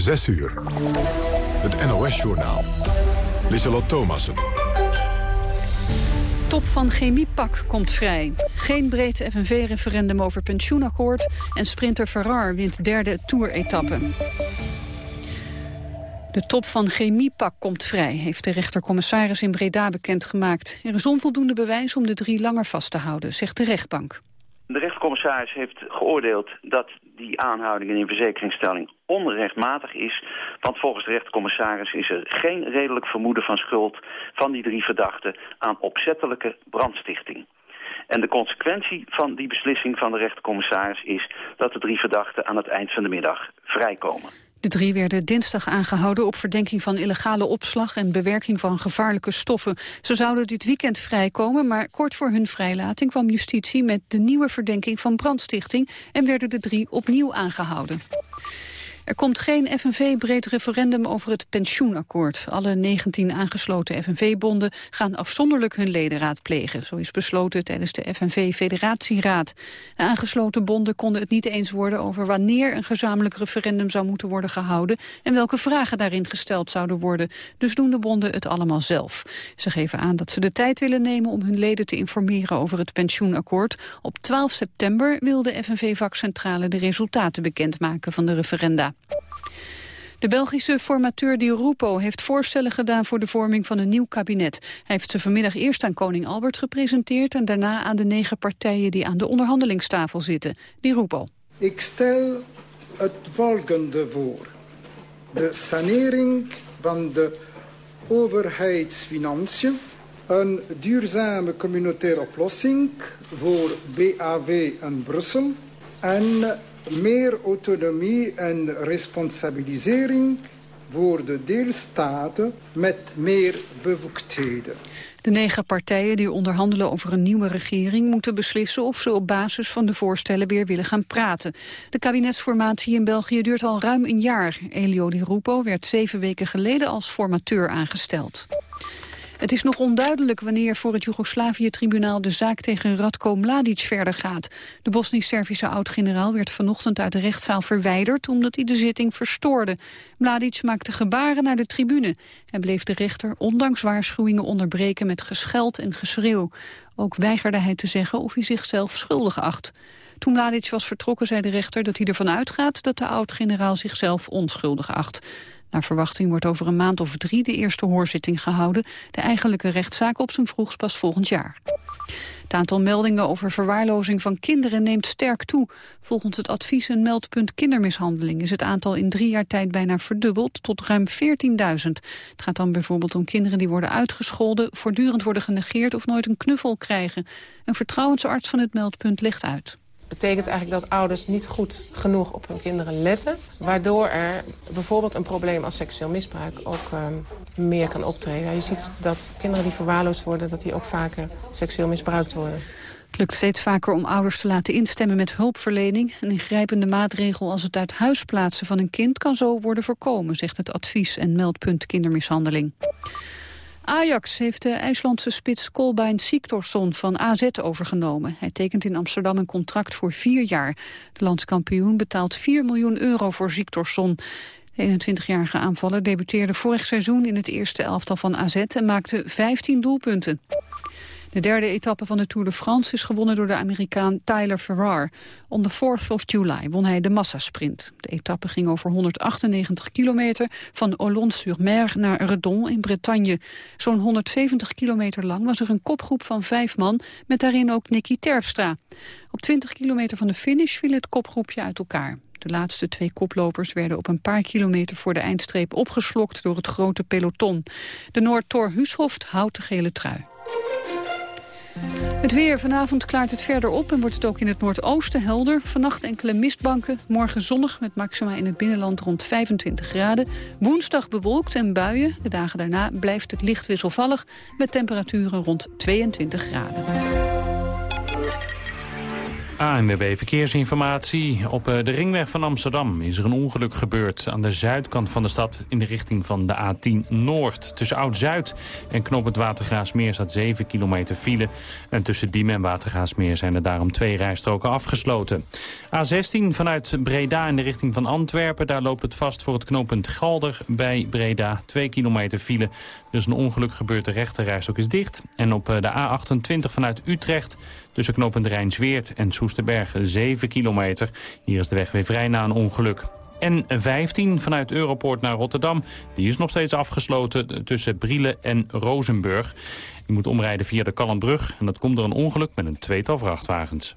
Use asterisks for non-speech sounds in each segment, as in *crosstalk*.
6 uur. Het NOS-journaal. Lieselot Thomassen. Top van Chemiepak komt vrij. Geen breed FNV-referendum over pensioenakkoord... en sprinter Ferrar wint derde Tour-etappe. De top van Chemiepak komt vrij, heeft de rechtercommissaris in Breda bekendgemaakt. Er is onvoldoende bewijs om de drie langer vast te houden, zegt de rechtbank. De rechtercommissaris heeft geoordeeld dat die aanhouding in verzekeringsstelling onrechtmatig is. Want volgens de rechtercommissaris is er geen redelijk vermoeden van schuld van die drie verdachten aan opzettelijke brandstichting. En de consequentie van die beslissing van de rechtercommissaris is dat de drie verdachten aan het eind van de middag vrijkomen. De drie werden dinsdag aangehouden op verdenking van illegale opslag en bewerking van gevaarlijke stoffen. Ze zouden dit weekend vrijkomen, maar kort voor hun vrijlating kwam justitie met de nieuwe verdenking van brandstichting en werden de drie opnieuw aangehouden. Er komt geen FNV-breed referendum over het pensioenakkoord. Alle 19 aangesloten FNV-bonden gaan afzonderlijk hun leden raadplegen. Zo is besloten tijdens de FNV-federatieraad. De aangesloten bonden konden het niet eens worden over wanneer een gezamenlijk referendum zou moeten worden gehouden en welke vragen daarin gesteld zouden worden. Dus doen de bonden het allemaal zelf. Ze geven aan dat ze de tijd willen nemen om hun leden te informeren over het pensioenakkoord. Op 12 september wil de FNV-vakcentrale de resultaten bekendmaken van de referenda. De Belgische formateur Di Rupo heeft voorstellen gedaan voor de vorming van een nieuw kabinet. Hij heeft ze vanmiddag eerst aan koning Albert gepresenteerd en daarna aan de negen partijen die aan de onderhandelingstafel zitten. Di Rupo. Ik stel het volgende voor. De sanering van de overheidsfinanciën, een duurzame communautaire oplossing voor BAW en Brussel en meer autonomie en responsabilisering voor de deelstaten met meer bevoegdheden. De negen partijen die onderhandelen over een nieuwe regering moeten beslissen of ze op basis van de voorstellen weer willen gaan praten. De kabinetsformatie in België duurt al ruim een jaar. Elio Di Rupo werd zeven weken geleden als formateur aangesteld. Het is nog onduidelijk wanneer voor het Joegoslavië-tribunaal de zaak tegen Radko Mladic verder gaat. De Bosnisch-Servische oud-generaal werd vanochtend uit de rechtszaal verwijderd omdat hij de zitting verstoorde. Mladic maakte gebaren naar de tribune en bleef de rechter ondanks waarschuwingen onderbreken met gescheld en geschreeuw. Ook weigerde hij te zeggen of hij zichzelf schuldig acht. Toen Mladic was vertrokken zei de rechter dat hij ervan uitgaat dat de oud-generaal zichzelf onschuldig acht. Naar verwachting wordt over een maand of drie de eerste hoorzitting gehouden. De eigenlijke rechtszaak op zijn vroegst pas volgend jaar. Het aantal meldingen over verwaarlozing van kinderen neemt sterk toe. Volgens het advies en meldpunt kindermishandeling is het aantal in drie jaar tijd bijna verdubbeld tot ruim 14.000. Het gaat dan bijvoorbeeld om kinderen die worden uitgescholden, voortdurend worden genegeerd of nooit een knuffel krijgen. Een vertrouwensarts van het meldpunt legt uit betekent eigenlijk dat ouders niet goed genoeg op hun kinderen letten. Waardoor er bijvoorbeeld een probleem als seksueel misbruik ook uh, meer kan optreden. Je ziet dat kinderen die verwaarloosd worden, dat die ook vaker seksueel misbruikt worden. Het lukt steeds vaker om ouders te laten instemmen met hulpverlening. Een ingrijpende maatregel als het uit huis plaatsen van een kind kan zo worden voorkomen, zegt het advies- en meldpunt kindermishandeling. Ajax heeft de IJslandse spits Kolbein Siktorsson van AZ overgenomen. Hij tekent in Amsterdam een contract voor vier jaar. De landskampioen betaalt 4 miljoen euro voor Siktorsson. De 21-jarige aanvaller debuteerde vorig seizoen in het eerste elftal van AZ... en maakte 15 doelpunten. De derde etappe van de Tour de France is gewonnen door de Amerikaan Tyler Farrar. On the 4th of July won hij de massasprint. De etappe ging over 198 kilometer van Olonne-sur-Mer naar Redon in Bretagne. Zo'n 170 kilometer lang was er een kopgroep van vijf man... met daarin ook Nicky Terpstra. Op 20 kilometer van de finish viel het kopgroepje uit elkaar. De laatste twee koplopers werden op een paar kilometer voor de eindstreep opgeslokt door het grote peloton. De Noord Thor Hushoft houdt de gele trui. Het weer. Vanavond klaart het verder op en wordt het ook in het noordoosten helder. Vannacht enkele mistbanken. Morgen zonnig met maxima in het binnenland rond 25 graden. Woensdag bewolkt en buien. De dagen daarna blijft het licht wisselvallig met temperaturen rond 22 graden. ANWB Verkeersinformatie. Op eh, de ringweg van Amsterdam is er een ongeluk gebeurd... aan de zuidkant van de stad in de richting van de A10 Noord. Tussen Oud-Zuid en Knop het Watergraasmeer staat 7 kilometer file. En tussen Diemen en Watergraasmeer zijn er daarom twee rijstroken afgesloten. A16 vanuit Breda in de richting van Antwerpen. Daar loopt het vast voor het knooppunt Galder bij Breda. 2 kilometer file. Is een ongeluk gebeurd, de rechterrijstok is dicht. En op eh, de A28 vanuit Utrecht tussen knooppunt Rijnsweert en Soesterberg 7 kilometer. Hier is de weg weer vrij na een ongeluk. En 15 vanuit Europoort naar Rotterdam. Die is nog steeds afgesloten tussen Brielen en Rozenburg. Je moet omrijden via de Kallenbrug. En dat komt door een ongeluk met een tweetal vrachtwagens.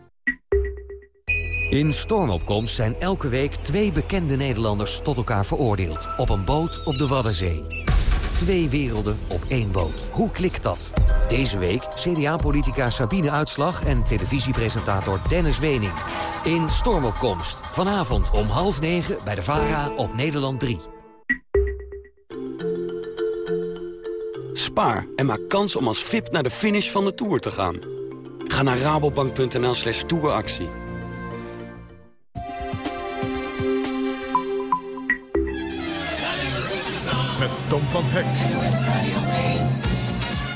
In Stormopkomst zijn elke week twee bekende Nederlanders tot elkaar veroordeeld. Op een boot op de Waddenzee. Twee werelden op één boot. Hoe klikt dat? Deze week CDA-politica Sabine Uitslag en televisiepresentator Dennis Wening. In Stormopkomst. Vanavond om half negen bij de VARA op Nederland 3. Spaar en maak kans om als VIP naar de finish van de Tour te gaan. Ga naar rabobank.nl slash touractie. Dom van Hek.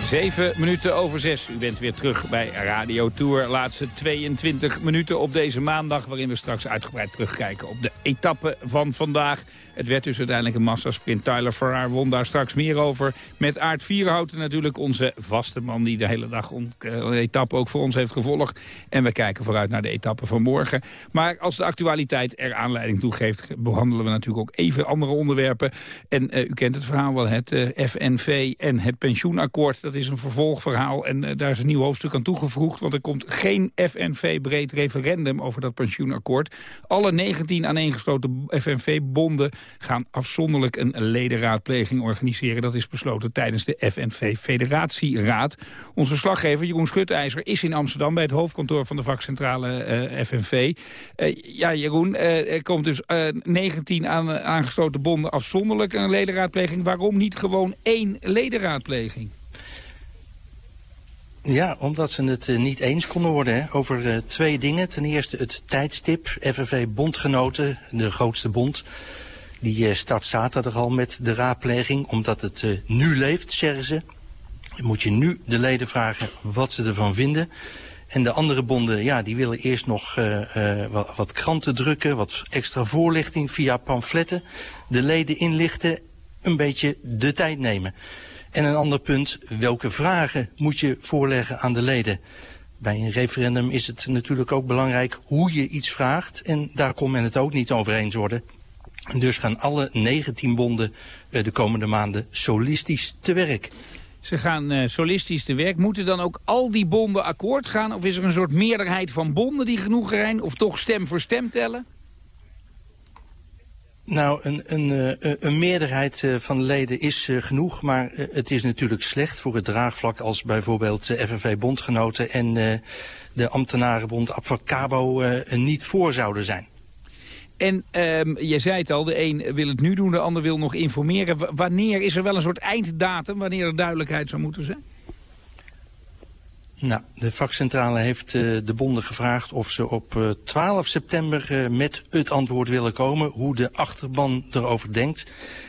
Zeven minuten over zes. U bent weer terug bij Radio Tour. Laatste 22 minuten op deze maandag... waarin we straks uitgebreid terugkijken op de etappe van vandaag. Het werd dus uiteindelijk een massasprint. Tyler Farrar won daar straks meer over. Met Aard Vierhouten natuurlijk, onze vaste man... die de hele dag eh, etappe ook voor ons heeft gevolgd. En we kijken vooruit naar de etappe van morgen. Maar als de actualiteit er aanleiding toe geeft... behandelen we natuurlijk ook even andere onderwerpen. En uh, u kent het verhaal wel, het eh, FNV en het pensioenakkoord. Dat is een vervolgverhaal en daar is een nieuw hoofdstuk aan toegevoegd. Want er komt geen FNV-breed referendum over dat pensioenakkoord. Alle 19 aaneengesloten FNV-bonden gaan afzonderlijk een ledenraadpleging organiseren. Dat is besloten tijdens de FNV-federatieraad. Onze verslaggever Jeroen Schutijzer is in Amsterdam... bij het hoofdkantoor van de vakcentrale uh, eh, FNV. Eh, ja, Jeroen, er komt dus 19 aan, aangesloten bonden afzonderlijk een ledenraadpleging. Waarom niet gewoon één ledenraadpleging? Ja, omdat ze het niet eens konden worden hè, over twee dingen. Ten eerste het tijdstip. FNV-bondgenoten, de grootste bond, die eh, start zaterdag al met de raadpleging, omdat het nu leeft, zeggen ze. Moet je nu de leden vragen wat ze ervan vinden. En de andere bonden, ja, die willen eerst nog wat, kranten drukken, wat extra voorlichting via pamfletten. De leden inlichten, een beetje de tijd nemen. En een ander punt, welke vragen moet je voorleggen aan de leden? Bij een referendum is het natuurlijk ook belangrijk hoe je iets vraagt. En daar kon men het ook niet over eens worden. Dus gaan alle 19 bonden uh, de komende maanden solistisch te werk. Ze gaan uh, solistisch te werk. Moeten dan ook al die bonden akkoord gaan? Of is er een soort meerderheid van bonden die genoeg zijn? Of toch stem voor stem tellen? Nou, een, een, uh, een meerderheid uh, van de leden is uh, genoeg, maar het is natuurlijk slecht voor het draagvlak als bijvoorbeeld FNV-bondgenoten en de ambtenarenbond Abfacabo niet voor zouden zijn. En um, je zei het al, de een wil het nu doen, de ander wil nog informeren. wanneer is er wel een soort einddatum, wanneer er duidelijkheid zou moeten zijn? Nou, de vakcentrale heeft uh, de bonden gevraagd of ze op uh, 12 september uh, met het antwoord willen komen hoe de achterban erover denkt.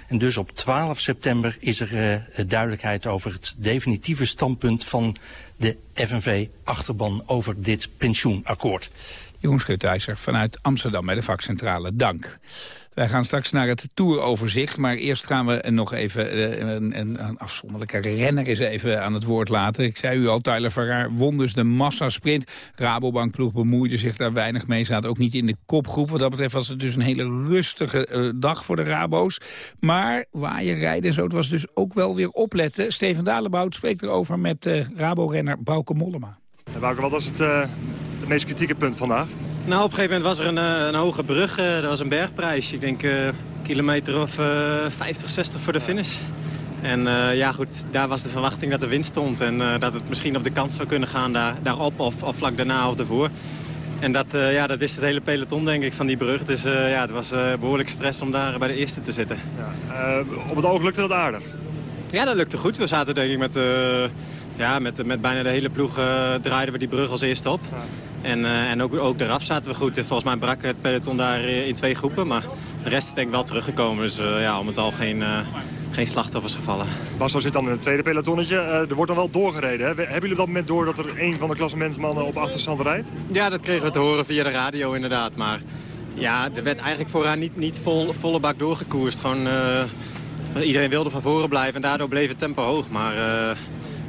En dus op 12 september is er duidelijkheid over het definitieve standpunt van de FNV-achterban over dit pensioenakkoord. Jeroen Schutijzer vanuit Amsterdam bij de vakcentrale. Dank. Wij gaan straks naar het toeroverzicht, maar eerst gaan we nog even eh, een, een, een afzonderlijke renner eens even aan het woord laten. Ik zei u al, Tyler Farrar won dus de massasprint. Rabobankploeg bemoeide zich daar weinig mee, staat ook niet in de kopgroep. Wat dat betreft was het dus een hele rustige uh, dag voor de Rabo's. Maar waaien rijden en zo, het was dus ook wel weer opletten. Steven Dalebout spreekt erover met uh, Rabo-renner Bouke Mollema. Bouke, wat was het, het meest kritieke punt vandaag? Nou, op een gegeven moment was er een, een hoge brug. Uh, dat was een bergprijs. Ik denk uh, kilometer of 50, 60 voor de finish. En ja, goed, daar was de verwachting dat de wind stond. En dat het misschien op de kant zou kunnen gaan daar, daarop of, of vlak daarna of ervoor. En dat, ja, dat wist het hele peloton, denk ik, van die brug. Dus ja, het was behoorlijk stress om daar bij de eerste te zitten. Ja, op het oog lukte dat aardig? Ja, dat lukte goed. We zaten denk ik met, ja, met, met bijna de hele ploeg draaiden we die brug als eerste op. Ja. En, uh, en ook, ook eraf zaten we goed. Volgens mij brak het peloton daar in twee groepen. Maar de rest is denk ik wel teruggekomen. Dus uh, ja, om het al geen, geen slachtoffers gevallen. Basso zit dan in het tweede pelotonnetje. er wordt dan wel doorgereden. Hè? Hebben jullie op dat moment door dat er een van de klassementsmannen op achterstand rijdt? Ja, dat kregen we te horen via de radio inderdaad. Maar ja, er werd eigenlijk vooraan niet, niet vol, volle bak doorgekoerst. Gewoon, iedereen wilde van voren blijven en daardoor bleef het tempo hoog. Maar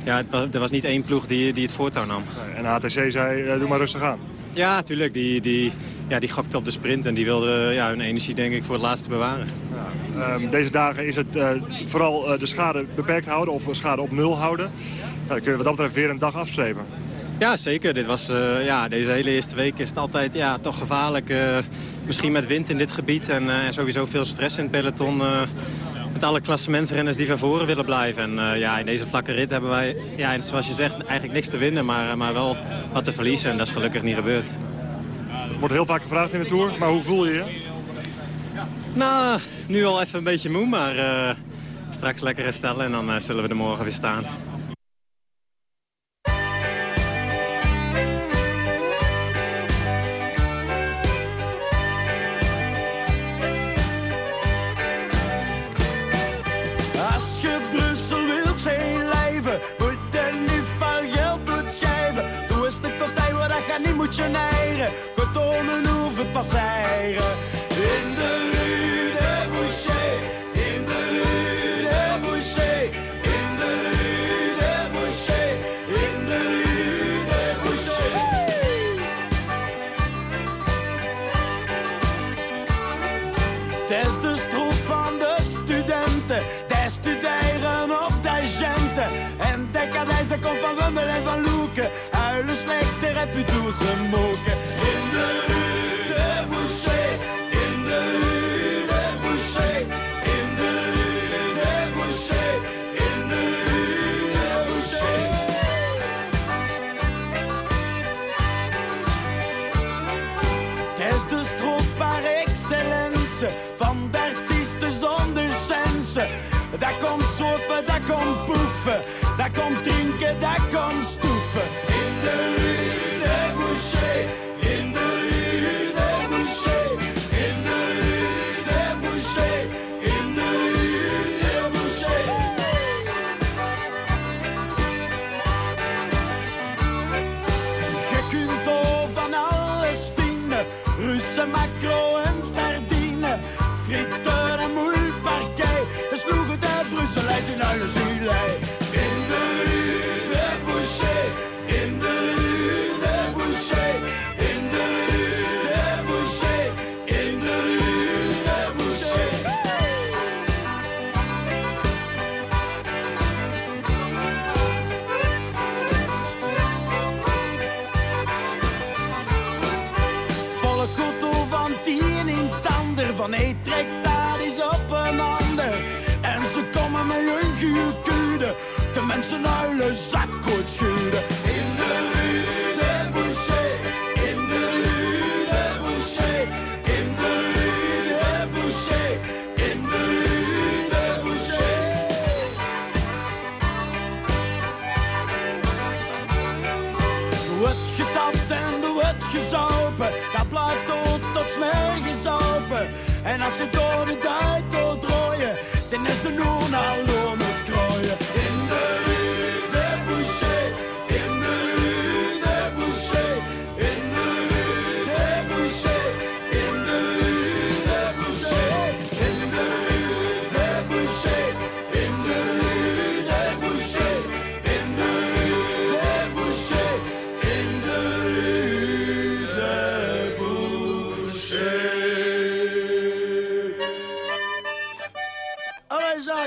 ja, er was niet één ploeg die, die het voortouw nam. En HTC zei, uh, doe maar rustig aan. Ja, natuurlijk. Die, die, ja, die gokte op de sprint en die wilde ja, hun energie denk ik voor het laatste bewaren. Ja, um, deze dagen is het uh, vooral uh, de schade beperkt houden of schade op nul houden. dan kun je wat dat betreft weer een dag afstrepen. Ja, zeker. Dit was, uh, ja, deze hele eerste week is het altijd ja, toch gevaarlijk. misschien met wind in dit gebied en, en sowieso veel stress in het peloton met alle klassementsrenners die van voren willen blijven. En uh, ja, in deze vlakke rit hebben wij, ja, zoals je zegt, eigenlijk niks te winnen, maar, maar wel wat te verliezen. En dat is gelukkig niet gebeurd. Wordt heel vaak gevraagd in de Tour, maar hoe voel je je? Nou, nu al even een beetje moe, maar uh, straks lekker herstellen en dan uh, zullen we er morgen weer staan. Functioneren. We tonen hoe het passeren. In de rue de Boucher, in de rue de Boucher, in de rue de Boucher, in de rue de Boucher. Het de stroep van de studenten, de studeren op de gente. En de kadijs, komt van Wummel en van Loeken. Huilen slechte rep u douze moken. In de rue de Boucher, in de rue de Boucher, in de rue de Boucher, in de rue de Boucher. Is de stroop par excellence van de artiesten zonder sense. Dat komt sopen, dat komt boeven,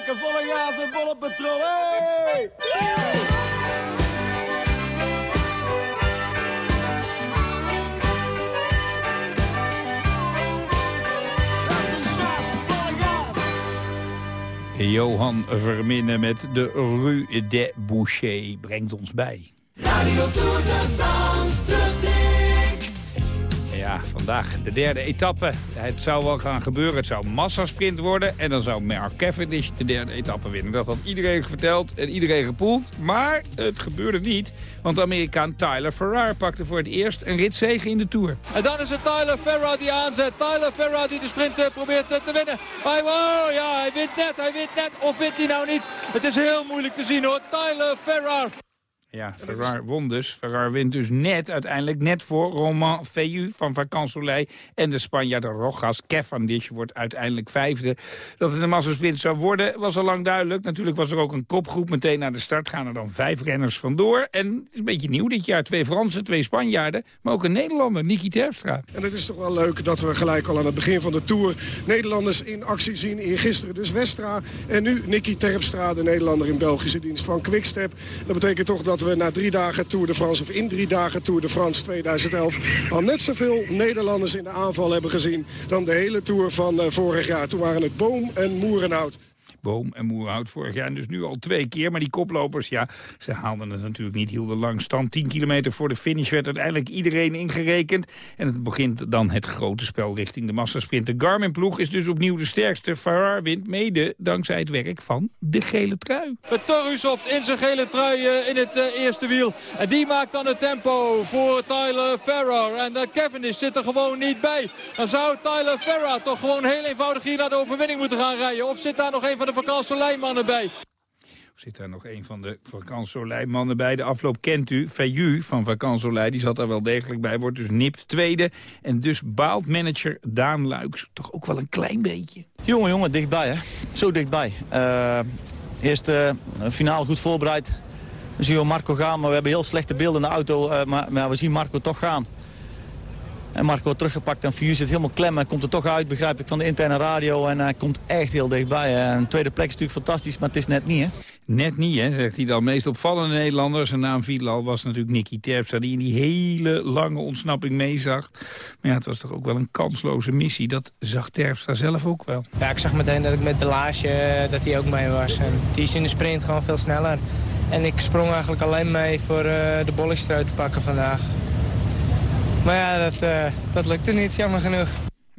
Zaken, volle gas en volle patrol. Hey! Johan Verminnen met de Rue de Boucher brengt ons bij. Radio Tour de France de derde etappe. Het zou wel gaan gebeuren. Het zou massasprint worden. En dan zou Mark Cavendish de derde etappe winnen. Dat had iedereen verteld en iedereen gepoeld. Maar het gebeurde niet. Want de Amerikaan Tyler Farrar pakte voor het eerst een ritzege in de Tour. En dan is het Tyler Ferrar die aanzet. Tyler Ferrar die de sprint eh, probeert eh, te winnen. Hij, oh ja, hij wint net, hij wint net. Of wint hij nou niet? Het is heel moeilijk te zien hoor. Tyler Ferrar. Ja, Ferrar won dus. Ferrar wint dus net uiteindelijk net voor Romain Feyu van Vacansoleil. En de Spanjaard Rojas Cavendish wordt uiteindelijk vijfde. Dat het een massasprint zou worden was al lang duidelijk. Natuurlijk was er ook een kopgroep meteen naar de start. Gaan er dan vijf renners vandoor. En het is een beetje nieuw dit jaar. Twee Fransen, twee Spanjaarden. Maar ook een Nederlander, Niki Terpstra. En het is toch wel leuk dat we gelijk al aan het begin van de Tour... Nederlanders in actie zien. In gisteren dus Westra en nu Nicky Terpstra, de Nederlander in Belgische dienst van Quickstep. Dat betekent toch dat we na drie dagen Tour de France... of in drie dagen Tour de France 2011... al net zoveel Nederlanders in de aanval hebben gezien... dan de hele Tour van eh, vorig jaar. Toen waren het Boom en Moerenhout. Boom en Moerhout vorig jaar. En dus nu al twee keer. Maar die koplopers, ja, ze haalden het natuurlijk niet. Hielden lang stand. 10 kilometer voor de finish werd uiteindelijk iedereen ingerekend. En het begint dan het grote spel richting de massasprint. De Garmin-ploeg is dus opnieuw de sterkste. Farrar wint mede dankzij het werk van de gele trui. Met Torushoft in zijn gele trui eh, in het eh, eerste wiel. En die maakt dan het tempo voor Tyler Ferrar. En uh, Cavendish zit er gewoon niet bij. Dan zou Tyler Ferrar toch gewoon heel eenvoudig hier naar de overwinning moeten gaan rijden. Of zit daar nog een van de vakantielijmannen bij? Of zit daar nog een van de vakantielijmannen bij? De afloop kent u. Feyu van Vakansolei, die zat daar wel degelijk bij. Wordt dus nipt tweede. En dus baalt manager Daan Luiks toch ook wel een klein beetje. Jongen, jongen, dichtbij hè. Zo dichtbij. Eh eerst eh finaal goed voorbereid. We zien Marco gaan, maar we hebben heel slechte beelden in de auto. eh, maar, maar we zien Marco toch gaan. En Marco wordt teruggepakt en Fiu zit helemaal klem. En komt er toch uit, begrijp ik, van de interne radio. En hij komt echt heel dichtbij. En een tweede plek is natuurlijk fantastisch, maar het is net niet, hè? Net niet, hè, zegt hij dan. Meest opvallende Nederlander, zijn naam viel al, was natuurlijk Nicky Terpstra... die in die hele lange ontsnapping meezag. Maar ja, het was toch ook wel een kansloze missie. Dat zag Terpstra zelf ook wel. Ja, ik zag meteen dat ik met de laasje eh, dat hij ook mee was. En die is in de sprint gewoon veel sneller. En ik sprong eigenlijk alleen mee voor eh, de bolletjestrui te pakken vandaag. Maar ja, dat, eh, dat lukte niet, jammer genoeg.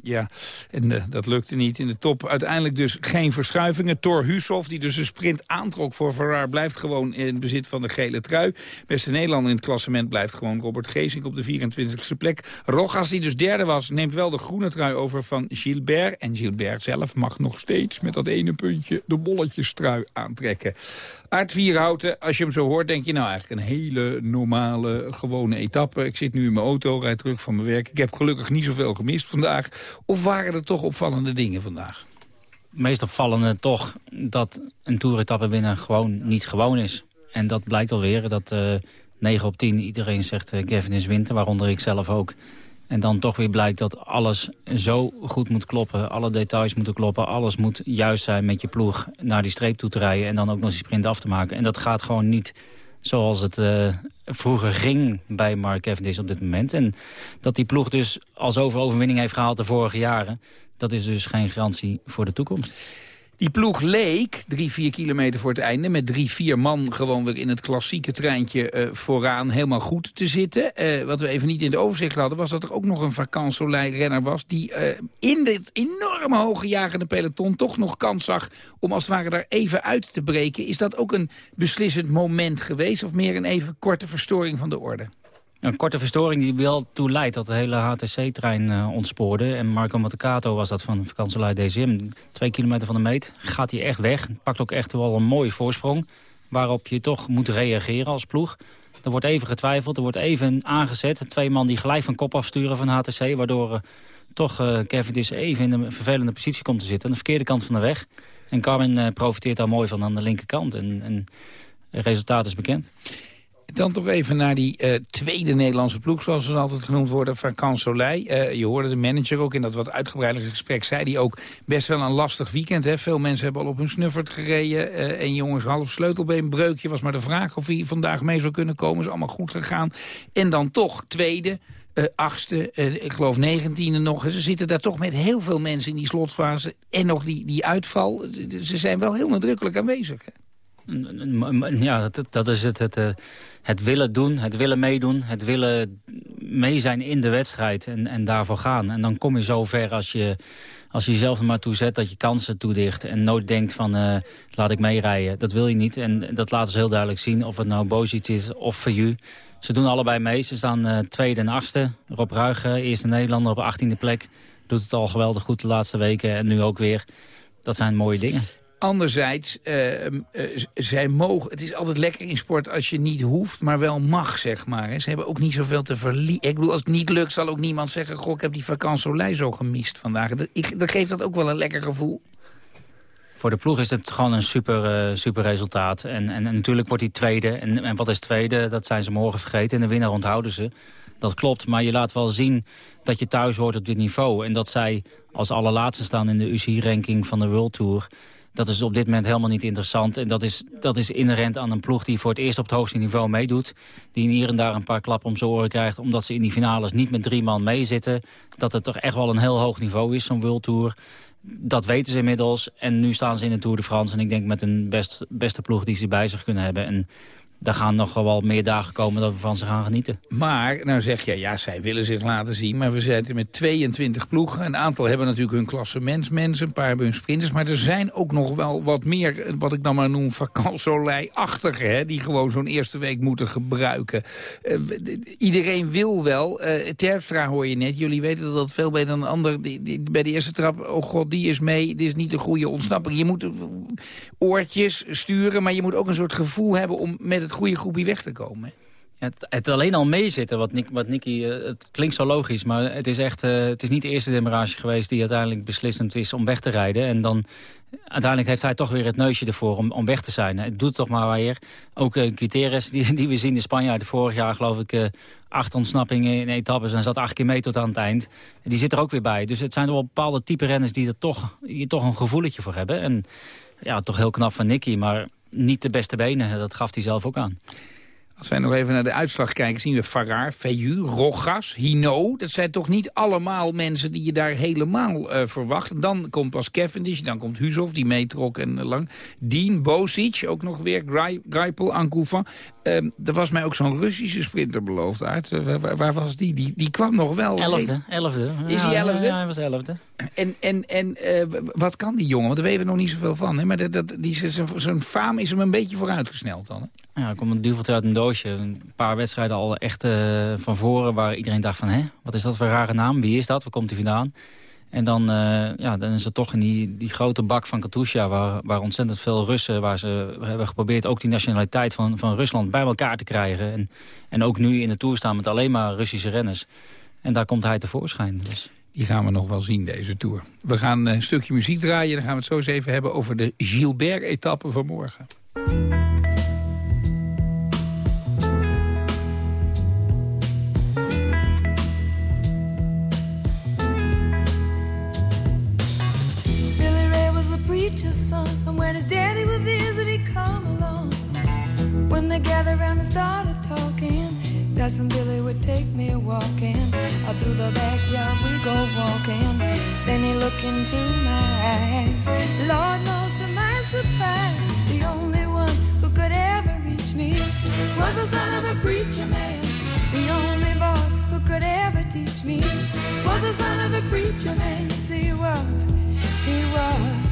Ja, en eh, dat lukte niet in de top. Uiteindelijk dus geen verschuivingen. Thor Hushoff, die dus een sprint aantrok voor Ferrar... blijft gewoon in bezit van de gele trui. Beste Nederlander in het klassement blijft gewoon Robert Geesink op de 24e plek. Rogas, die dus derde was, neemt wel de groene trui over van Gilbert. En Gilbert zelf mag nog steeds met dat ene puntje de bolletjestrui aantrekken. Aard Vierhouten, als je hem zo hoort, denk je nou eigenlijk een hele normale, gewone etappe. Ik zit nu in mijn auto, rijd terug van mijn werk. Ik heb gelukkig niet zoveel gemist vandaag. Of waren er toch opvallende dingen vandaag? meest opvallende toch dat een toeretappe winnen gewoon niet gewoon is. En dat blijkt alweer dat eh 9 op 10 iedereen zegt eh, Kevin is winter, waaronder ik zelf ook. En dan toch weer blijkt dat alles zo goed moet kloppen. Alle details moeten kloppen. Alles moet juist zijn met je ploeg naar die streep toe te rijden. En dan ook nog die sprint af te maken. En dat gaat gewoon niet zoals het eh, vroeger ging bij Mark Cavendish op dit moment. En dat die ploeg dus al zoveel overwinning heeft gehaald de vorige jaren... dat is dus geen garantie voor de toekomst. Die ploeg leek drie, vier kilometer voor het einde... met drie, vier man gewoon weer in het klassieke treintje eh, vooraan helemaal goed te zitten. Eh, wat we even niet in de overzicht hadden... was dat er ook nog een vakansolei-renner was... die eh, in dit enorm hoge jagende peloton toch nog kans zag... om als het ware daar even uit te breken. Is dat ook een beslissend moment geweest... of meer een even korte verstoring van de orde? Een korte verstoring die wel toe leidt dat de hele HTC-trein uh, ontspoorde. En Marco Mattecato was dat van vakantielui DCM. Twee kilometer van de meet gaat hij echt weg. Pakt ook echt wel een mooie voorsprong. Waarop je toch moet reageren als ploeg. Er wordt even getwijfeld, er wordt even aangezet. Twee man die gelijk van kop afsturen van HTC. Waardoor uh, toch uh, Cavendish even in een vervelende positie komt te zitten. Aan de verkeerde kant van de weg. En Carmen profiteert daar mooi van aan de linkerkant. En, en het resultaat is bekend. Dan toch even naar die uh, tweede Nederlandse ploeg, zoals ze altijd genoemd worden, van Cansolei. Uh, je hoorde de manager ook in dat wat uitgebreidere gesprek, zei die ook best wel een lastig weekend. Hè? Veel mensen hebben al op hun snuffert gereden. Uh, en jongens, half sleutelbeenbreukje was maar de vraag of hij vandaag mee zou kunnen komen. Is allemaal goed gegaan. En dan toch tweede. Uh, achtste, ik geloof negentiende nog. Ze zitten daar toch met heel veel mensen in die slotfase. En nog die, die uitval. Ze zijn wel heel nadrukkelijk aanwezig. Hè? Ja, dat, dat is het, het, het willen doen, het willen meedoen, het willen mee zijn in de wedstrijd en, en daarvoor gaan. En dan kom je zo ver als je, als je jezelf er maar toe zet dat je kansen toedicht. En nooit denkt van uh, laat ik meerijden. Dat wil je niet en dat laten ze heel duidelijk zien. Of het nou Bozic is of Verju. Ze doen allebei mee. Ze staan uh, tweede en achtste. Rob Ruigen, eerste Nederlander op achttiende plek. Doet het al geweldig goed de laatste weken en nu ook weer. Dat zijn mooie dingen. Anderzijds, uh, uh, zij mogen, het is altijd lekker in sport als je niet hoeft, maar wel mag, zeg maar. Ze hebben ook niet zoveel te verliezen. Ik bedoel, als het niet lukt, zal ook niemand zeggen... goh, ik heb die vakantie zo gemist vandaag. Dat, ik, dat geeft dat ook wel een lekker gevoel. Voor de ploeg is het gewoon een super, uh, super resultaat. En, en, en, natuurlijk wordt hij tweede. En, en wat is tweede? Dat zijn ze morgen vergeten. En de winnaar onthouden ze. Dat klopt, maar je laat wel zien dat je thuis hoort op dit niveau. En dat zij als allerlaatste staan in de UCI-ranking van de World Tour... Dat is op dit moment helemaal niet interessant. En dat is, dat is inherent aan een ploeg die voor het eerst op het hoogste niveau meedoet. Die hier en daar een paar klappen om zijn oren krijgt. Omdat ze in die finales niet met drie man meezitten. Dat het toch echt wel een heel hoog niveau is, zo'n World. Dat weten ze inmiddels. En nu staan ze in de Tour de France. En ik denk met een best, beste ploeg die ze bij zich kunnen hebben. En daar gaan nog wel meer dagen komen dat we van ze gaan genieten. Maar, nou zeg je, ja, zij willen zich laten zien. Maar we zitten met 22 ploegen. Een aantal hebben natuurlijk hun klassementsmensen. Een paar hebben hun sprinters. Maar er zijn ook nog wel wat meer, wat ik dan maar noem, vakansolei-achtige. Die gewoon zo'n eerste week moeten gebruiken. Uh, iedereen wil wel. Uh, Terpstra hoor je net. Jullie weten dat dat veel beter dan een ander. Die, die, bij de eerste trap, oh god, die is mee. Dit is niet de goede ontsnapping. Je moet oortjes sturen, maar je moet ook een soort gevoel hebben om met het goede groepje weg te komen. Het, het, alleen al meezitten, wat, Nick, wat Nicky, uh, het klinkt zo logisch... maar het is echt, uh, het is niet de eerste demarage geweest... die uiteindelijk beslissend is om weg te rijden. En dan, uiteindelijk heeft hij toch weer het neusje ervoor om, om weg te zijn. Het doet toch maar weer. Ook uh, die, die we zien in Spanje vorig jaar geloof ik... acht ontsnappingen in etappes en zat acht keer mee tot aan het eind. Die zit er ook weer bij. Dus het zijn wel bepaalde type renners die er toch, hier toch een gevoeletje voor hebben. En ja, toch heel knap van Nicky, maar niet de beste benen. Dat gaf hij zelf ook aan. Als wij nog even naar de uitslag kijken, zien we Farrar, Feyu, Rogas, Hino. Dat zijn toch niet allemaal mensen die je daar helemaal uh, verwacht. Dan komt pas Cavendish, dan komt Huzov, die meetrok en uh, lang. Dean, Bosic, ook nog weer, Greipel, Ankouvan. Uh, er was mij ook zo'n Russische sprinter beloofd uit. Uh, waar, waar, was die? die? Die kwam nog wel. Elfde, elfde. Is hij elfde? Ja, hij was elfde. En, en, en wat kan die jongen? Want daar weten we nog niet zoveel van. Hè? Maar dat, dat, die, zijn faam is hem een beetje vooruitgesneld dan. Hè? Ja, er komt een duveltje uit een doosje. Een paar wedstrijden al echt uh, van voren waar iedereen dacht van... hè, wat is dat voor een rare naam? Wie is dat? Waar komt hij vandaan? En dan, uh, ja, dan is het toch in die, die grote bak van Katusha... Waar, waar ontzettend veel Russen... waar ze hebben geprobeerd ook die nationaliteit van, van Rusland bij elkaar te krijgen. En, en ook nu in de Tour staan met alleen maar Russische renners. En daar komt hij tevoorschijn. Dus... Die gaan we nog wel zien, deze Tour. We gaan een stukje muziek draaien. Dan gaan we het zo eens even hebben over de Gilbert-etappe van morgen. Preacher's son. And when his daddy would visit, he'd come along. When they gathered around and started talking, Cousin Billy would take me walking. Out through the backyard we go walking. Then he looked into my eyes. Lord knows to my surprise, the only one who could ever reach me was the son of a preacher man. The only boy who could ever teach me was the son of a preacher man. Yes, he was. He was.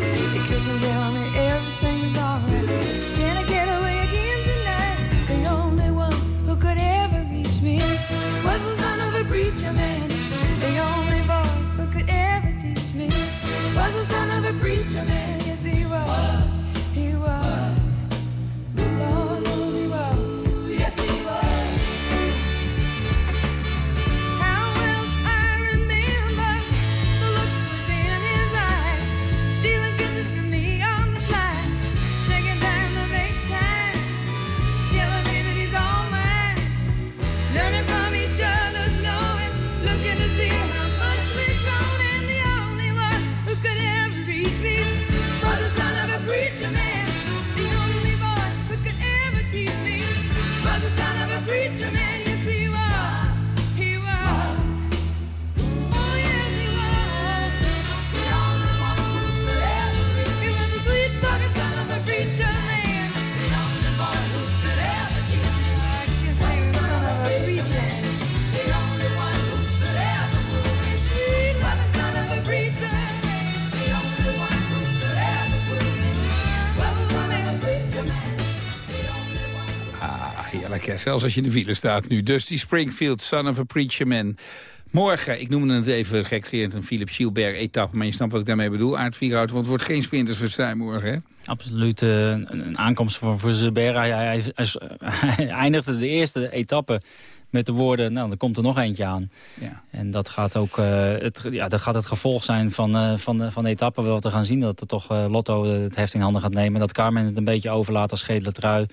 Zelfs als je in de file staat nu. Dusty Springfield, son of a preacher man. Morgen, ik noemde het even gekscherend een Philip Gilbert-etappe... maar je snapt wat ik daarmee bedoel, Aard Vierhout... want het wordt geen sprintersverstijn morgen, hè? Absoluut eh, een, een aankomst voor, voor. Hij, hij, hij, hij *laughs* eindigde de eerste etappe met de woorden... nou, er komt er nog eentje aan. Ja. En dat gaat ook eh, het, ja, dat gaat het gevolg zijn van, eh, van, de, van de etappe. Wel te gaan zien dat er toch Lotto het heft in handen gaat nemen. Dat Carmen het een beetje overlaat als schedele trui.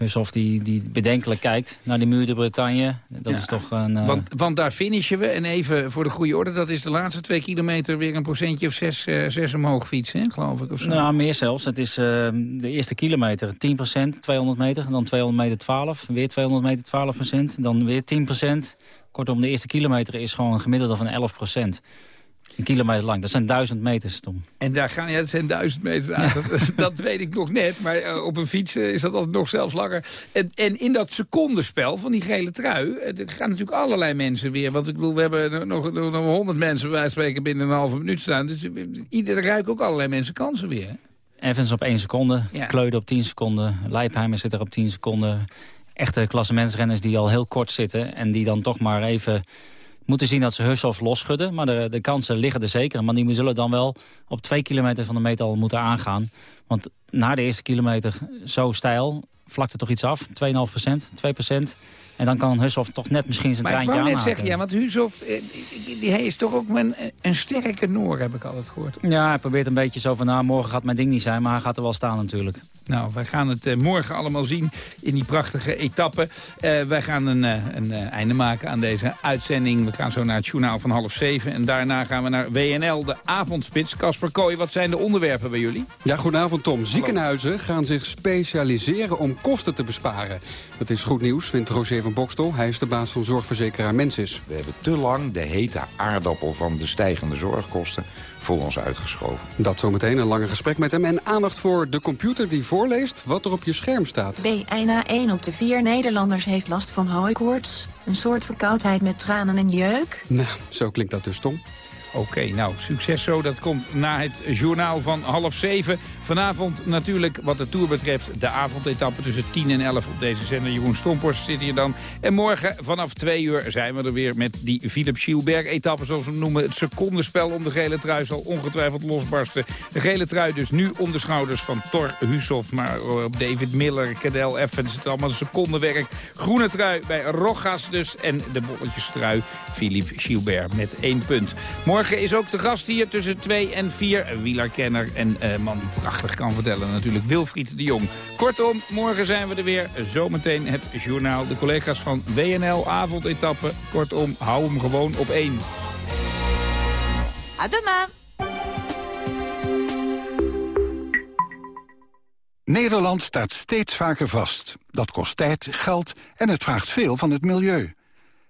Hushoff die, die bedenkelijk kijkt naar die muur de Bretagne. Dat Ja. is toch een... eh, Want, want daar finishen we. En even voor de goede orde, dat is de laatste twee kilometer... weer een procentje of zes, eh, zes omhoog fietsen, hè, geloof ik. Of zo. Nou, meer zelfs. Het is eh, de eerste kilometer 10%, 200 meter. Dan 200 meter 12. Weer 200 meter 12% Dan weer 10%. Kortom, de eerste kilometer is gewoon een gemiddelde van 11 Een kilometer lang. Dat zijn duizend meters, Tom. En daar gaan, ja, het zijn duizend meter aan. Dat, dat weet ik nog net. Maar eh, op een fiets eh, is dat altijd nog zelfs langer. En, en in dat secondenspel van die gele trui... er gaan natuurlijk allerlei mensen weer. Want ik bedoel, we hebben nog, nog honderd mensen... bij wijze van spreken binnen een halve minuut staan. Dus eh, ieder ruikt ook allerlei mensen kansen weer. Evans op 1 seconde, Ja. Kleude op 10 seconden, Leipheimer zit er op 10 seconden. Echte klassementsrenners die al heel kort zitten en die dan toch maar even moeten zien dat ze Hushoff losschudden. Maar de, de kansen liggen er zeker, maar die zullen dan wel op 2 kilometer van de meet al moeten aangaan. Want na de eerste kilometer zo stijl, vlakt er toch iets af, 2,5% 2% En dan kan Hushoff toch net misschien zijn Maar ik treintje wou net aanhaken. zeggen, ja, want Huzoff, eh, die, die- hij is toch ook een, een sterke Noor, heb ik altijd gehoord. Ja, hij probeert een beetje zo van, nou, morgen gaat mijn ding niet zijn, maar hij gaat er wel staan natuurlijk. Nou, wij gaan het eh, morgen allemaal zien in die prachtige etappe. Eh, wij gaan een, eh, een einde maken aan deze uitzending. We gaan zo naar het journaal van half zeven. En daarna gaan we naar WNL, de avondspits. Casper Kooi, wat zijn de onderwerpen bij jullie? Ja, goedenavond Tom. Ziekenhuizen gaan zich specialiseren om kosten te besparen. Dat is goed nieuws, vindt Roger van Bokstel. Hij is de baas van zorgverzekeraar Mensis. We hebben te lang de hete aardappel van de stijgende zorgkosten voor ons uitgeschoven. Dat zometeen een langer gesprek met hem. En aandacht voor de computer die voorleest wat er op je scherm staat. Bijna 1 op de 4 Nederlanders heeft last van hooikoorts. Een soort verkoudheid met tranen en jeuk. Nou, zo klinkt dat dus, Tom. Oké, nou, succes zo. Dat komt na het journaal van half zeven. Vanavond natuurlijk, wat de Tour betreft, de avondetappe tussen 10 en 11 op deze zender. Jeroen Stompors zit hier dan. En morgen vanaf twee uur zijn we er weer met die Philip Schielberg-etappe, zoals we hem noemen. Het secondenspel om de gele trui zal ongetwijfeld losbarsten. De gele trui dus nu om de schouders van Thor Hushoff. Maar eh, David Miller, Cadel Evans, het allemaal secondenwerk. Groene trui bij Rogas dus. En de bolletjestrui Philip Gilbert met één punt. Morgen is ook de gast hier tussen twee en vier. Een wielerkenner en eh, man die prachtig kan vertellen natuurlijk. Wilfried de Jong. Kortom, morgen zijn we er weer. Zometeen het journaal. De collega's van WNL Avondetappe. Kortom, hou hem gewoon op één. Demain. Nederland staat steeds vaker vast. Dat kost tijd, geld en het vraagt veel van het milieu.